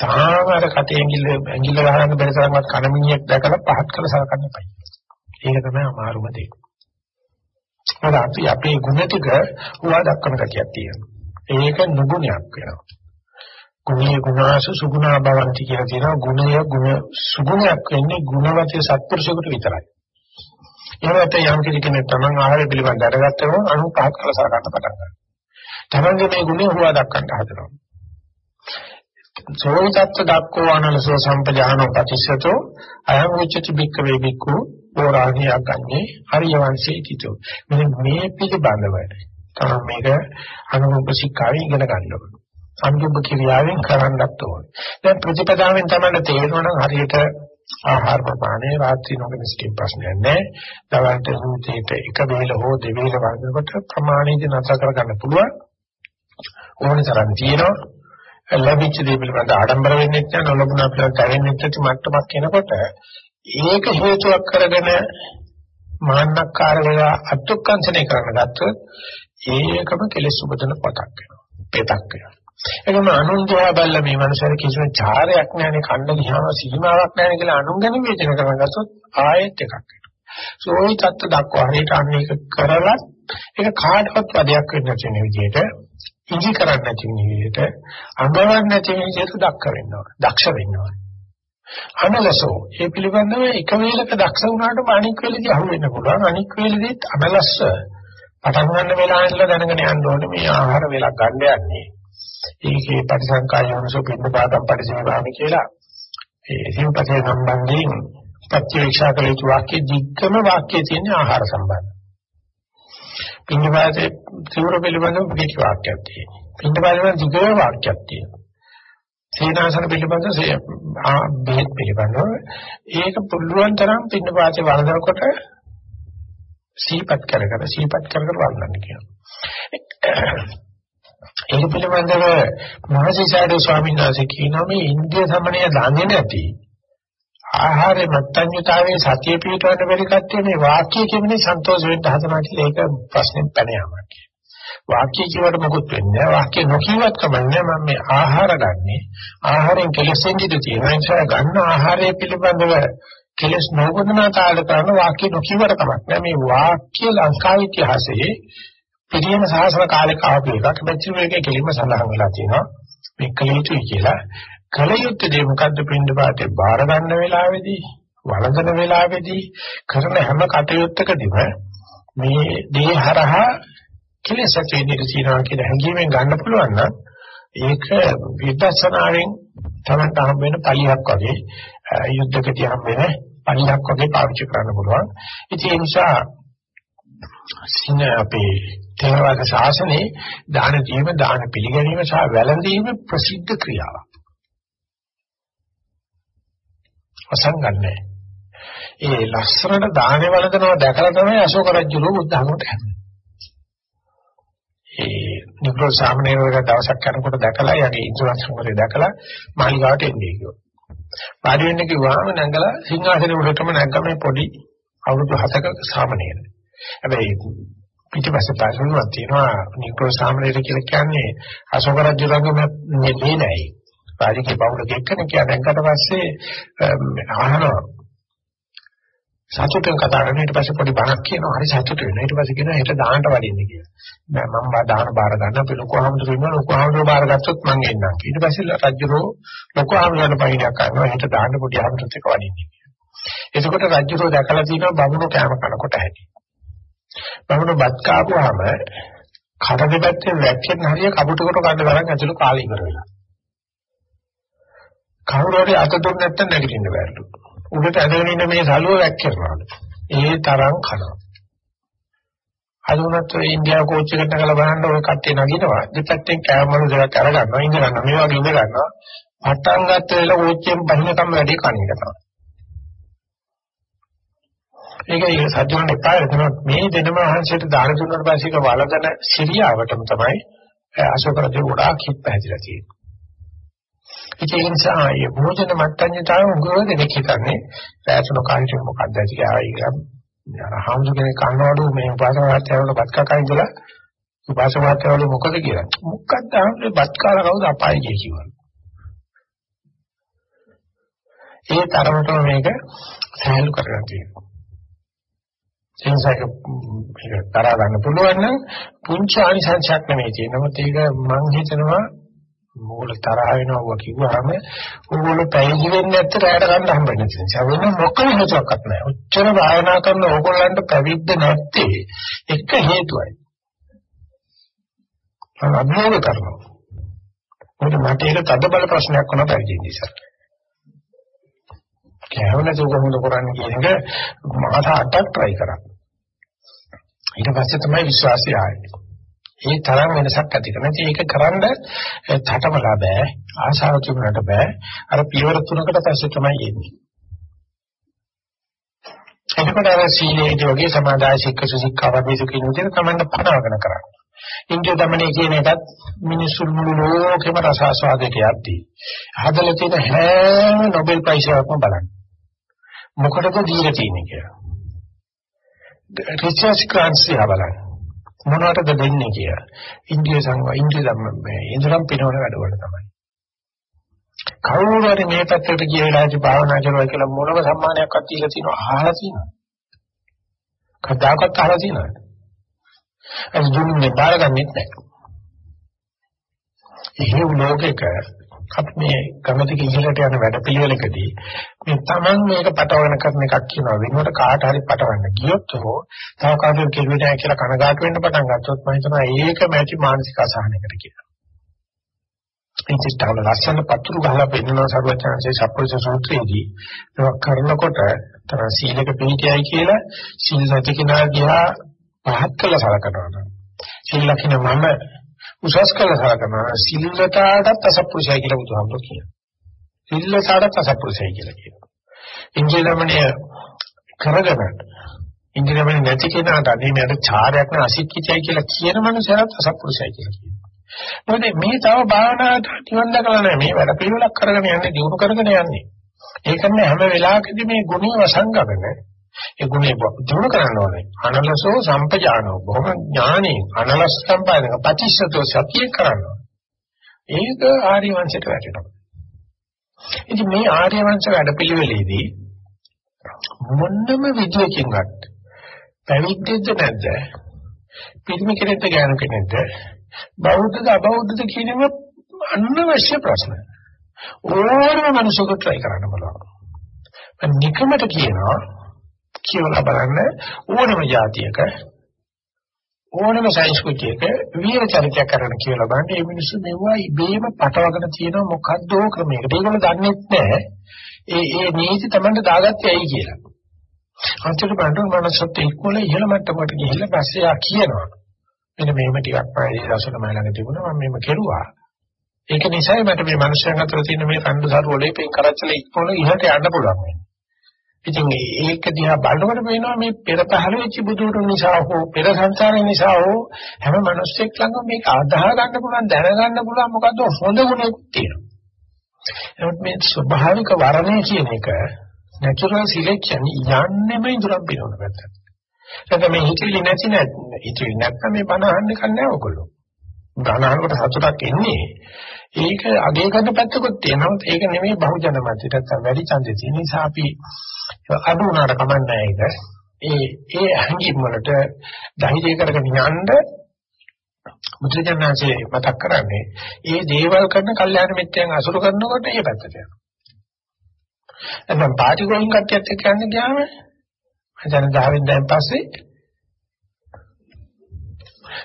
තාම අර කටේ ඇඟිල්ල ඇඟිල්ල ගහන්න බැරි තරමවත් කනමිනියක් දැකලා පහත් කළ සලකන්න එපා. ඒක තමයි අමාරුම දේ. මොකද අපි අපේ ගුණ ටික හුවා දක්වන කතියක් තියෙනවා. ඒක නුගුණයක් වෙනවා. ගුණයේ ගුණාසු සුගුණා භවಂತಿ කියලා තියෙනවා. ගුණය ගුණ සුගුණයක් වෙන්නේ ගුණවතී සත්පුරුෂයෙකුට විතරයි. එහෙමත් යම් කෙනෙක් තමන් ආහාරය පිළිබඳ දැනගත්තම අනු පහත් කළ සලකන්න පටන් ගන්නවා. තමන්ගේ මේ ගුණය හුවා දක්වන්න හදනවා. සෝවිතත්ත දක්කෝ අනලසෝ සම්පජානෝ පටිච්චතෝ අයං උච්චති බික්ක වේ බික්කු පෝරාණිය ගන්නේ හරිය වංශේ කිතෝ. මෙන්න මේ පිළිබඳව තමයි මේක අනුභව ශික්ෂාවෙන් ඉගෙන ගන්න ඕනේ. සංයුබ්බ ක්‍රියාවෙන් කරන්නත් ඕනේ. දැන් ප්‍රතිපදාවෙන් තමයි තේරෙනවා හරියට ආහාර ප්‍රමාණය රාත්‍රී නොගෙන සිටීම ප්‍රශ්නයක් නැහැ දවල්ට සුතේට එක වේල හෝ දෙවේල වගේ ප්‍රමාණයදී නැතර කරගන්න පුළුවන්. ඕනේ තරම් තියෙනවා. ලැබිච්ච දේ පිළිබඳ ආඩම්බර වෙන්නේ නැත්නම් නොලබුණා පිළිබඳ දැනෙන්නේ නැති මට්ටමක් එනකොට ඒක හේතුවක් කරගෙන මාන්නක්කාර වෙලා අත්ුක්කංශනය කරන ගත්තොත් ඒකම කෙලෙස් උපදන පතක් වෙනවා. පෙතක් වෙනවා. ඒකම අනුන්දවා බැලලා මේ මනුස්සයර කිසිම චාරයක් නැහැනේ කන්න ගියාම සීමාවක් නැහැනේ කියලා අනුන් ගැන විචන කරන ගත්තොත් ආයෙත් එකක් වෙනවා. සෝයි තත්ත දක්වා හරියට අන්න ඒක කරලා ඒක කාටවත් වැඩයක් වෙන්නේ නැති විදිහට ඉඟි කරන්නේ නැති විදිහට අඟවන්නේ නැති විදිහට දක්ෂ වෙන්න ඕන. දක්ෂ වෙන්න ඕන. අනලසෝ ඒ පිළිබඳව එක වේලක දක්ෂ වුණාට අනික් වේලෙදි අහු වෙන්න පුළුවන්. අනික් වේලෙදිත් අනලස්ස පටන් ගන්න වෙලාවෙ ඉඳලා දැනගෙන යන්න ඕනේ මේ ආහාර වේලක් ගන්න යන්නේ. ඒකේ පරිසංකායෝනසෝ පින්න පාදම් පරිසේවාමි කියලා ඒ සිව්පසේ සම්බන්ධයෙන් ප්‍රත්‍යක්ෂ කළ යුතු වාක්‍ය දිග්ගම වාක්‍යයේ තියෙන ආහාර සම්බන්ධ. පින්නපාතේ සිවුර පිළිබඳව පිටි වාක්‍යයක් තියෙනවා. පින්නපාතේ දිග වාක්‍යයක් තියෙනවා. සීනාසන පිළිබඳව බෙහෙත් පිළිබඳව ඒක පුළුවන් තරම් පින්නපාතේ වළඳනකොට සීපත් කර කර සීපත් කර කර වළඳන්න කියනවා. ඒක පිළිබඳව මහසිසාරද ස්වාමීන් වහන්සේ කියනවා මේ ඉන්දිය සමණය දන්නේ නැති ආහාරේ මත්ඤ්‍යතාවයේ සතිය පිටවන්න බැරි කට්ටිය මේ වාක්‍ය කියමිනේ සන්තෝෂ වෙන්න හදනවා කියලා ඒක ප්‍රශ්නෙන් පැන යාමක්. වාක්‍ය කියවට මොකුත් වෙන්නේ නැහැ. වාක්‍ය නොකියවත් කමන්නේ මම මේ ආහාර ගන්නෙ. ආහාරයෙන් කෙලෙසෙන් දිද තියෙනවා. ඒ නිසා ගන්න ආහාරය පිළිබඳව කෙලස් නොගොඩනා කාල කරන වාක්‍ය නොකියවට කමක් නැහැ. මේ වාක්‍ය ලංකා ඉතිහාසයේ පිළියම සාසන කාලේ කාපු එකක්. මෙච්චර මේකේ කෙලින්ම සඳහන් වෙලා තියෙනවා. මේ කලියුතුයි කියලා. කලියුත්තේ දේ මොකද්ද පින්ඳ පාතේ බාර ගන්න වෙලාවේදී වළඳන වෙලාවේදී කරන හැම කටයුත්තකදීම මේ දේ හරහා කෙලෙස තියෙන්නේ තියනවා කියන හැඟීමෙන් ගන්න පුළුවන් නම් ඒක විදර්ශනාවෙන් තමයි හම් වෙන පලියක් වගේ යුද්ධකදී හම් වෙන පලියක් වගේ පාවිච්චි කරන්න පුළුවන්. ඉතින් ඒ නිසා සින අපේ තේරවාද ශාසනයේ දාන දීම දාන පිළිගැනීම සහ වැළඳීම ප්‍රසිද්ධ ක්‍රියාවක්. අසංගන්නේ. ඒ ලස්සනට දානේ වළඳනවා දැකලා තමයි අශෝක රජුගේ බුද්ධ ධර්මයට හැදෙන්නේ. ඒ නිබ්‍රෝ සාමණේරවරු දවසක් යනකොට දැකලා යගේ ඉන්ද්‍රයන් සංගරේ දැකලා මාලිගාවට එන්නේ කිව්වා. පාඩි වෙන්න කිව්වම නැංගලා සිංහාසනේ උඩටම නැග්ග මේ පොඩි අවුරුදු 7ක සාමණේර. හැබැයි පිටිපස්සේ පාසලුවක් තියෙනවා නිබ්‍රෝ සාමණේර කියලා කියන්නේ අශෝක රජුගේ මේ නෑ. රාජකීය පවුලක එක්කෙනෙක් කියලා දැන්කට පස්සේ අහනවා සතුටෙන් කතා කරන ඊට පස්සේ පොඩි බණක් කියනවා. හරි සතුට වෙනවා. ඊට පස්සේ කියනවා හෙට දාහනට වඩින්න කියලා. නෑ මම බා දාහන බාර ගන්න. අපි ලොකු ආමතුරු ඉන්නවා. ලොකු ආමතුරු බාර ගත්තොත් මං එන්නම්. ඊට පස්සේ රජුරෝ ලොකු ආමතුරුන්ට පහිනක් කරනවා හෙට දාහන පොඩි ආමතුරුත් එක්ක වඩින්න කියලා. එතකොට රජුරෝ දැකලා තියෙනවා බමුණු කෑම කනකොට ඇති. බමුණු බත් කාපුවාම කඩ දෙපැත්තේ වැක්කෙන් හරිය කපුටකට ගන්න තරම් ඇතුළු කාලේ ඉවර වෙලා. කවුරු හරි අත දුන්න නැත්නම් නැගිටින්න බැරිලු. උඩට ඇදගෙන ඉන්න මේ සලුව වැක්කිරනවාලු. ඒ තරම් කනවා. අද උනත් ඉන්දියාව කෝච් එකට ගල බලන්න ඔය කට්ටිය නගිනවා. දෙපැත්තෙන් කැමරා දෙකක් අරගන්නවා. ඉඳ ගන්නවා. මේ වගේ ඉඳ ගන්නවා. පටන් ගත්ත වෙලාව කෝච්චියෙන් බහිනකම් වැඩි කණික තමයි. ඒකයි සත්‍යවන්ට එපා වෙනවා මේ දෙනම වහන්සේට දාන දුන්නාට පස්සේ ඒක වලදන සිරියාවටම තමයි අශෝක රජු ගොඩාක් හිත් පැහැදිලා තියෙන්නේ. ඒ නිසා මේ භෝජන මට්ටම් තාම උගව දෙනෙක් හිතන්නේ රැසන කාර්යය මොකක්ද කියලා අර හාමුදුර කෙනෙක් කන්නවලු මේ උපාසකවත්යවල බත් කකා ඉඳලා උපාසකවත්යවල මොකද කියලා. මොකක්ද ආන්නේ බත් කාලා කවුද අපායි කිය කිව්වා ඒ තරමටම මේක සෑහළු කරගෙන තියෙනවා. එනිසා මේක තරහ ගන්න පුළුවන් නම් පුංචි ආනිසංසයක් නෙමෙයි තියෙන්නේ. නමුත් ඒක මම හිතනවා මොකද තරහ වෙනවා කිව්වහම ඕගොල්ලෝ පැවිදි වෙන්නේ නැත්නම් රැයට ගන්න හම්බෙන්නේ නැති නිසා වෙන මොකම හේතුවක්වත් නැහැ. උච්චර භාවනා කරන ඕගොල්ලන්ට පැවිද්ද නැත්තේ එක හේතුවයි. මම අභියෝග කරනවා. මොකද මට ඒක තද බල ප්‍රශ්නයක් වුණා පැවිදි නිසා. කෑවල දුකමුද කරන්නේ කියන එක මාස 8ක් try කරා. ඊට පස්සේ තමයි විශ්වාසය ආවේ. ඒ තරම් වෙනසක් ඇති කරන. ඉතින් ඒක කරන්න තටමලා බෑ. ආශාව තිබුණාට බෑ. අර පියවර තුනකට පස්සේ තමයි එන්නේ. එතකොට අර සීලේ යෝගී සමාදාය ශික්ෂ ශික්ෂාවදී කියන විදිහට තමයි පනවගෙන කරන්නේ. ඉන්ද්‍රිය দমনයේ කියන එකත් මිනිසුන් මුළු ලෝකෙම රසාස්වාදයට යද්දී. හදලා තියෙන හැම නොබෙල් ප්‍රයිසයක්ම බලන්න. මොකටද දීලා තියෙන්නේ කියලා. රිචර්ඩ් ක්‍රාන්ස් දිහා බලන්න. මොනවටද දෙන්නේ කියලා. ඉන්දිය සංව ඉන්දිය ධම්ම මේ ඉන්ද්‍රම් පිනවන වැඩවල තමයි. කවුරු හරි මේ පැත්තට ගිය වෙලාවේදී භාවනා කරනවා කියලා මොනම සම්මානයක්වත් දීලා තියෙනවා අහලා තියෙනවා. කවදාකවත් අහලා තියෙනවද? ඒ දුන්නේ බාරගන්නෙත් නැහැ. එහෙම ලෝකෙක අපි මේ ගමතික ඉහළට යන වැඩ පිළිවෙලකදී මේ Taman මේක පටවගෙන කරන එකක් කියනවා වෙනකොට කාට හරි පටවන්න ගියොත් හෝ තව කාටද කෙරුවේ කියලා කනගාටු වෙන්න පටන් ගත්තොත් මම හිතනවා ඒකම ඇති මානසික අසහනයකට කියලා. ඉතින් තව ලස්සන පතුරු ගහලා පෙන්නන සර්වචාන්සේ සප්පුරුෂ සූත්‍රයේදී ඒක කරනකොට තර සීලක පිළිතියයි කියලා සීල සතිකිනා ගියා පහත් කළ සලකනවා. සීල ලකින මම උසස් කළ සලකනවා සිල්ලටත් අසප්පුරුෂය කියලා බුදුහාමුදුරුවෝ කියනවා. සිල්ලටත් අසප්පුරුෂය කියලා කියනවා. ඉන්ද්‍රියමණය කරගෙන ඉන්ද්‍රියමණය නැති කෙනාට අදීමයට චාරයක් න අසික්කිතයි කියලා කියන මනුස්සයරත් අසප්පුරුෂය කියලා කියනවා. මොකද මේ තව භාවනාවට නිවන් දැකලා නැහැ. මේ වැඩ පිළිවෙලක් කරගෙන යන්නේ දියුණු කරගෙන යන්නේ. ඒකන්නේ හැම වෙලාවකදී මේ ගුණය වසංගගෙන ඒ ගුණේ දිනු කරන්න ඕනේ. අනලසෝ සම්පජානෝ බොහොම ඥානෙ අනලස් සම්පාදක පටිච්චසතෝ සතිය කරන්න ඒක ආර්ය වංශයට වැටෙනවා. ඉතින් මේ ආර්ය වංශ වැඩපිළිවෙලේදී මොන්නම විදියකින්වත් පැවිද්දෙද්ද නැද්ද? පිරිමි කෙනෙක්ද ගෑනු කෙනෙක්ද? බෞද්ධද අබෞද්ධද කියනම අනවශ්‍ය ප්‍රශ්න. ඕනම මිනිසෙකුට try කරන්න බලන්න. මම නිකමට කියනවා කියවලා බලන්න ඕනම જાතියක ඕනම සංස්කෘතියක වීර චරිතයක් කරන්න කියලා බලන්න මේ මිනිස්සු මෙවුවා ඉබේම පටවගෙන තියෙන මොකද්ද ක්‍රමයකට. ඒගොල්ලෝ දන්නේ නැහැ. ඒ ඒ නීති Tamanට දාගත්තේ ඇයි කියලා. අන්තිමට බලන්න මනසත් එක්කෝල ඉහළ මට්ටමකට ගිහිල්ලා පස්සේ ආ කියනවා. මෙන්න මේව ටිකක් පායි දවසක මම ළඟ තිබුණා මම මේව කෙරුවා. ඒක නිසායි මට මේ මිනිස්යන් අතර තියෙන මේ කණ්ඩු සරු වලේ පෙන් කරච්චල ඉක්කොල ඉහට යන්න පුළුවන් වෙන්නේ. ඉතින් ඒක දිහා බලනකොට පේනවා මේ පෙර පහළ වෙච්ච බුදුරුන් නිසා හෝ පෙර සංසාරේ නිසා හෝ හැම මිනිස්සෙක් ළඟ මේක අදාහ ගන්න පුළුවන් දැනගන්න පුළුවන් මොකද්ද හොඳ ගුණයක් තියෙනවා. නමුත් මේ ස්වභාවික වර්ණය කියන එක natural selection යන්නේම ඉදරම් පිරවන පැත්තට. එතකොට මේ හිතවිලි නැති නැත් හිතවිලි නැත්නම් මේ බණ අහන්න කන්නේ ඔයගොල්ලෝ. ගණනකට සතුටක් එන්නේ ඒක අගේ කරන පැත්තකුත් තියෙනවා. ඒක නෙමෙයි බහුජන මතයට නැත්නම් වැඩි ඡන්දේ තියෙන නිසා අපි අඩු වුණාට කමන්නේ ඒක. ඒ ඒ හැඟීම් වලට ධෛර්ය කරගෙන යන්න මුද්‍රජනanse මතක් කරන්නේ ඒ දේවල් කරන කල්යාණ මිත්‍යයන් අසුර කරනකොට ඒ පැත්තට යනවා. නැත්නම් පාටි ගෝයින් කට්ටියත් එක්ක යන්න ගියාම මචං දහවෙන් දැන් පස්සේ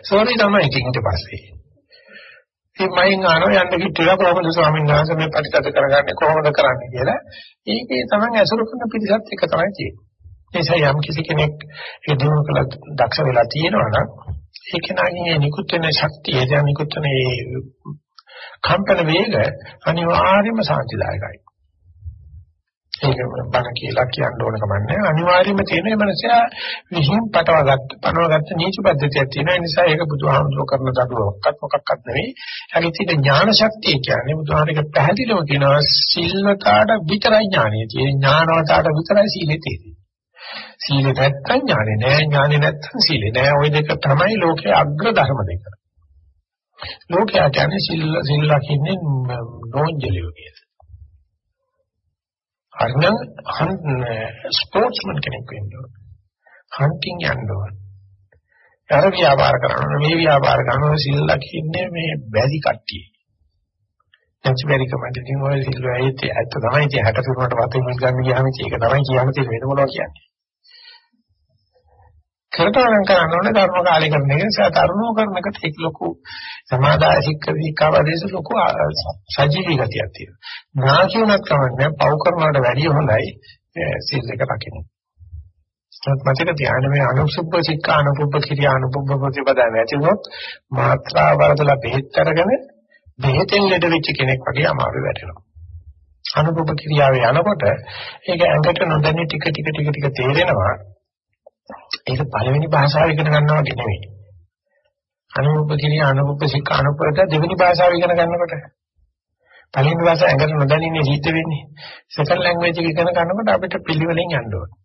සෝරි තමයි ඊට පස්සේ. ඉතින් මයින් අහනවා යන්න කිව්වා කොහොමද ස්වාමීන් වහන්සේ මේ ප්‍රතිගත කරගන්නේ කොහොමද කරන්නේ කියලා. ඒකේ තමයි අසුරු කරන පිළිසත් එක තමයි තියෙන්නේ. ඒ නිසා යම් කිසි කෙනෙක් ඒ දිනු කළ දක්ෂ වෙලා තියෙනවා නම් ඒක නාගේ නිකුත් වෙන ශක්තිය දැන් නිකුත් වෙන කම්පන වේග අනිවාර්යයෙන්ම සාන්තිදායකයි. ඒක බණ කියලා කියන්න ඕන කමන්නේ අනිවාර්යයෙන්ම තියෙන මේ මනසයා විහිං පටවගත්ත පනවගත්ත නීච පද්ධතියක් තියෙන නිසා ඒක බුදුහාමුදුරුවෝ කරන දඩුවක්වත් මොකක්වත් නෙවෙයි. ඒකේ තියෙන ඥාන ශක්තිය කියන්නේ බුදුහාමුදුරුවෝ පැහැදිලිව කියනවා සිල්වතාට විතරයි ඥානෙ තියෙන්නේ ඥානවතාට විතරයි සීලෙ තියෙන්නේ. සීලෙ නැත්තම් ඥානෙ නෑ ඥානෙ නැත්තම් සීලෙ නෑ ওই දෙක තමයි ලෝකයේ අග්‍ර ධර්ම දෙක. ලෝකයා කියන්නේ සිල් සිල් ලකින්නේ නෝන්ජලිය කියලා. හරිනම් ස්පෝර්ට්ස්මන් කෙනෙක් වෙන්න ඕන. හන්ටින් යන්න ඕන. අර ව්‍යාපාර කරනවා මේ ව්‍යාපාර කරනවා සිල් ලකින්නේ මේ බැරි කට්ටිය. නැති බැරි කමෙන්ට් එකකින් ඔය සිල් වෙයිත් ඇත්ත තමයි ඉතින් 60 තුනට වතේ මිල් ගන්න ගියාම ඒක තමයි කියන්න තියෙන්නේ වෙන මොනවා කියන්නේ. කරටවනම් කරන්න ඕනේ ධර්ම කාලේ කරන එක නිසා තරුණෝ කරනකට ඒක ලොකු සමාදාය ශික්ෂිකාවදේශ ලොකු සජීවී ගතියක් තියෙනවා. නාකියුණක් කවන්නේ පව් කරනවට වැඩිය හොඳයි සීල් එක රකින්න. ඒත් මතක තියාගන්න මේ අනුසුබ්බ සික්ඛා අනුපුබ්බ කිරියා අනුපුබ්බ ප්‍රතිපදා නැතිනොත් මාත්‍රා වරදලා බෙහෙත් අරගෙන බෙහෙතෙන් ලෙඩ වෙච්ච කෙනෙක් වගේ අමාරු වෙනවා. අනුපුබ්බ කිරියාවේ යනකොට ඒක ඇඟට නොදැනී ටික ටික ටික ටික තේරෙනවා ඒක පළවෙනි භාෂාව ඉගෙන ගන්නවා වගේ නෙවෙයි. අනුරූප කිරිය අනුරූප සික්ක අනුපරත දෙවෙනි භාෂාව ඉගෙන ගන්නකොට පළවෙනි භාෂාව ඇඟට නොදැනින්නේ සිද්ධ වෙන්නේ. සෙකන්ඩ් ලැන්ග්වේජ් එක ඉගෙන ගන්නකොට අපිට පිළිවෙලින් යන්න ඕනේ.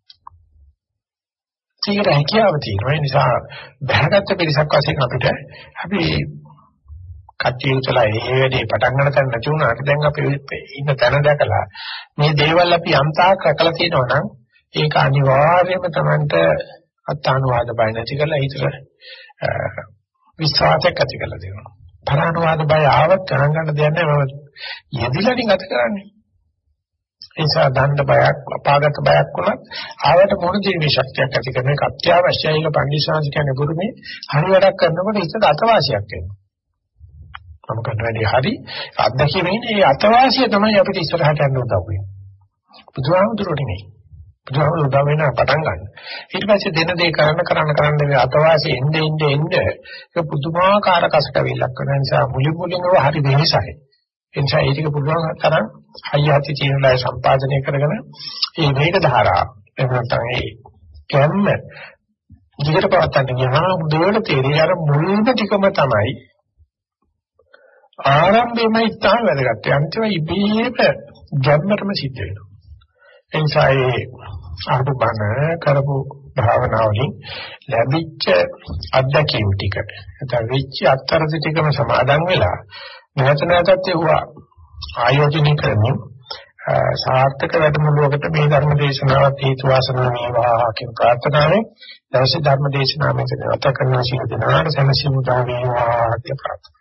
ඒකට හැකියාව තියෙනවා. ඒ නිසා බහගත්ත පිරිසක් වශයෙන් අපිට අපි කච්චියුතලා ඒ වැඩේ පටන් ගන්න තැන නැති වුණාට දැන් අපි ඉන්න තැන දැකලා මේ දේවල් අපි යම්තාක් රැකලා තියෙනවා නම් ඒක අනිවාර්යයෙන්ම Tamanට අත්තානුවාද බය නැති කරලා හිතට විශ්වාසයක් ඇති කරලා දෙනවා. පරානුවාද බය ආවත් ගණන් ගන්න දෙයක් නැහැ මම යෙදිලා ගත කරන්නේ. ඒ නිසා දණ්ඩ බයක් අපාගත බයක් වුණත් ආවට මොන ජීවී ශක්තියක් ඇති කරන එක අත්‍යවශ්‍යයි කියලා පන්දිසාංශ කියන්නේ ගුරුමේ හරි වැඩක් කරනකොට හිතට අතවාසියක් එනවා. මම කරන වැඩේ හරි අත්දැකීමෙන් ඒ අතවාසිය තමයි අපිට ඉස්සරහට යන්න උදව් වෙන්නේ. බුදුහාමුදුරුවෝ නෙමෙයි. බුදුහාමුදුරුවෝ උදව් වෙන පටන් ගන්න. ඊට පස්සේ දෙන දේ කරන්න කරන්න කරන්න මේ අතවාසිය එන්නේ එන්නේ එන්නේ ඒක පුදුමාකාර කසකවිලක් වෙන නිසා මුලි මුලින්ම හරි වෙනසයි. ඒ නිසා ඒක පුළුවන් තරම් හයියති චීනලයි සම්පාදනය කරගෙන මේ වේග ධාරා එහෙම නැත්නම් ඒ කැම්ම දිගට පවත්වන්න ගියාම දෙවන තේරිය අර මුලින්ම ටිකම තමයි ආරම්භයේමයි තාම වැදගත්. අන්තිම ඉබේම ගැම්මටම සිද්ධ වෙනවා. එනිසා ඒ අනුබන කරපු භාවනාවලින් ලැබිච්ච අත්දැකීම් ටික. නැත්නම් වෙච්ච අත්තරදි ටිකම සමාදන් වෙලා නැවත නැවතත් ඒවා ආයෝජනය කරමින් සාර්ථක වැඩමුළුවකට මේ ධර්ම දේශනාවත් හේතු වාසනා වේවා කියන ප්‍රාර්ථනාවෙන් දවසේ ධර්ම දේශනාව මෙතන නැවත කරන ශීල දිනාට සැනසීම උදා වේවා කියලා ප්‍රාර්ථනා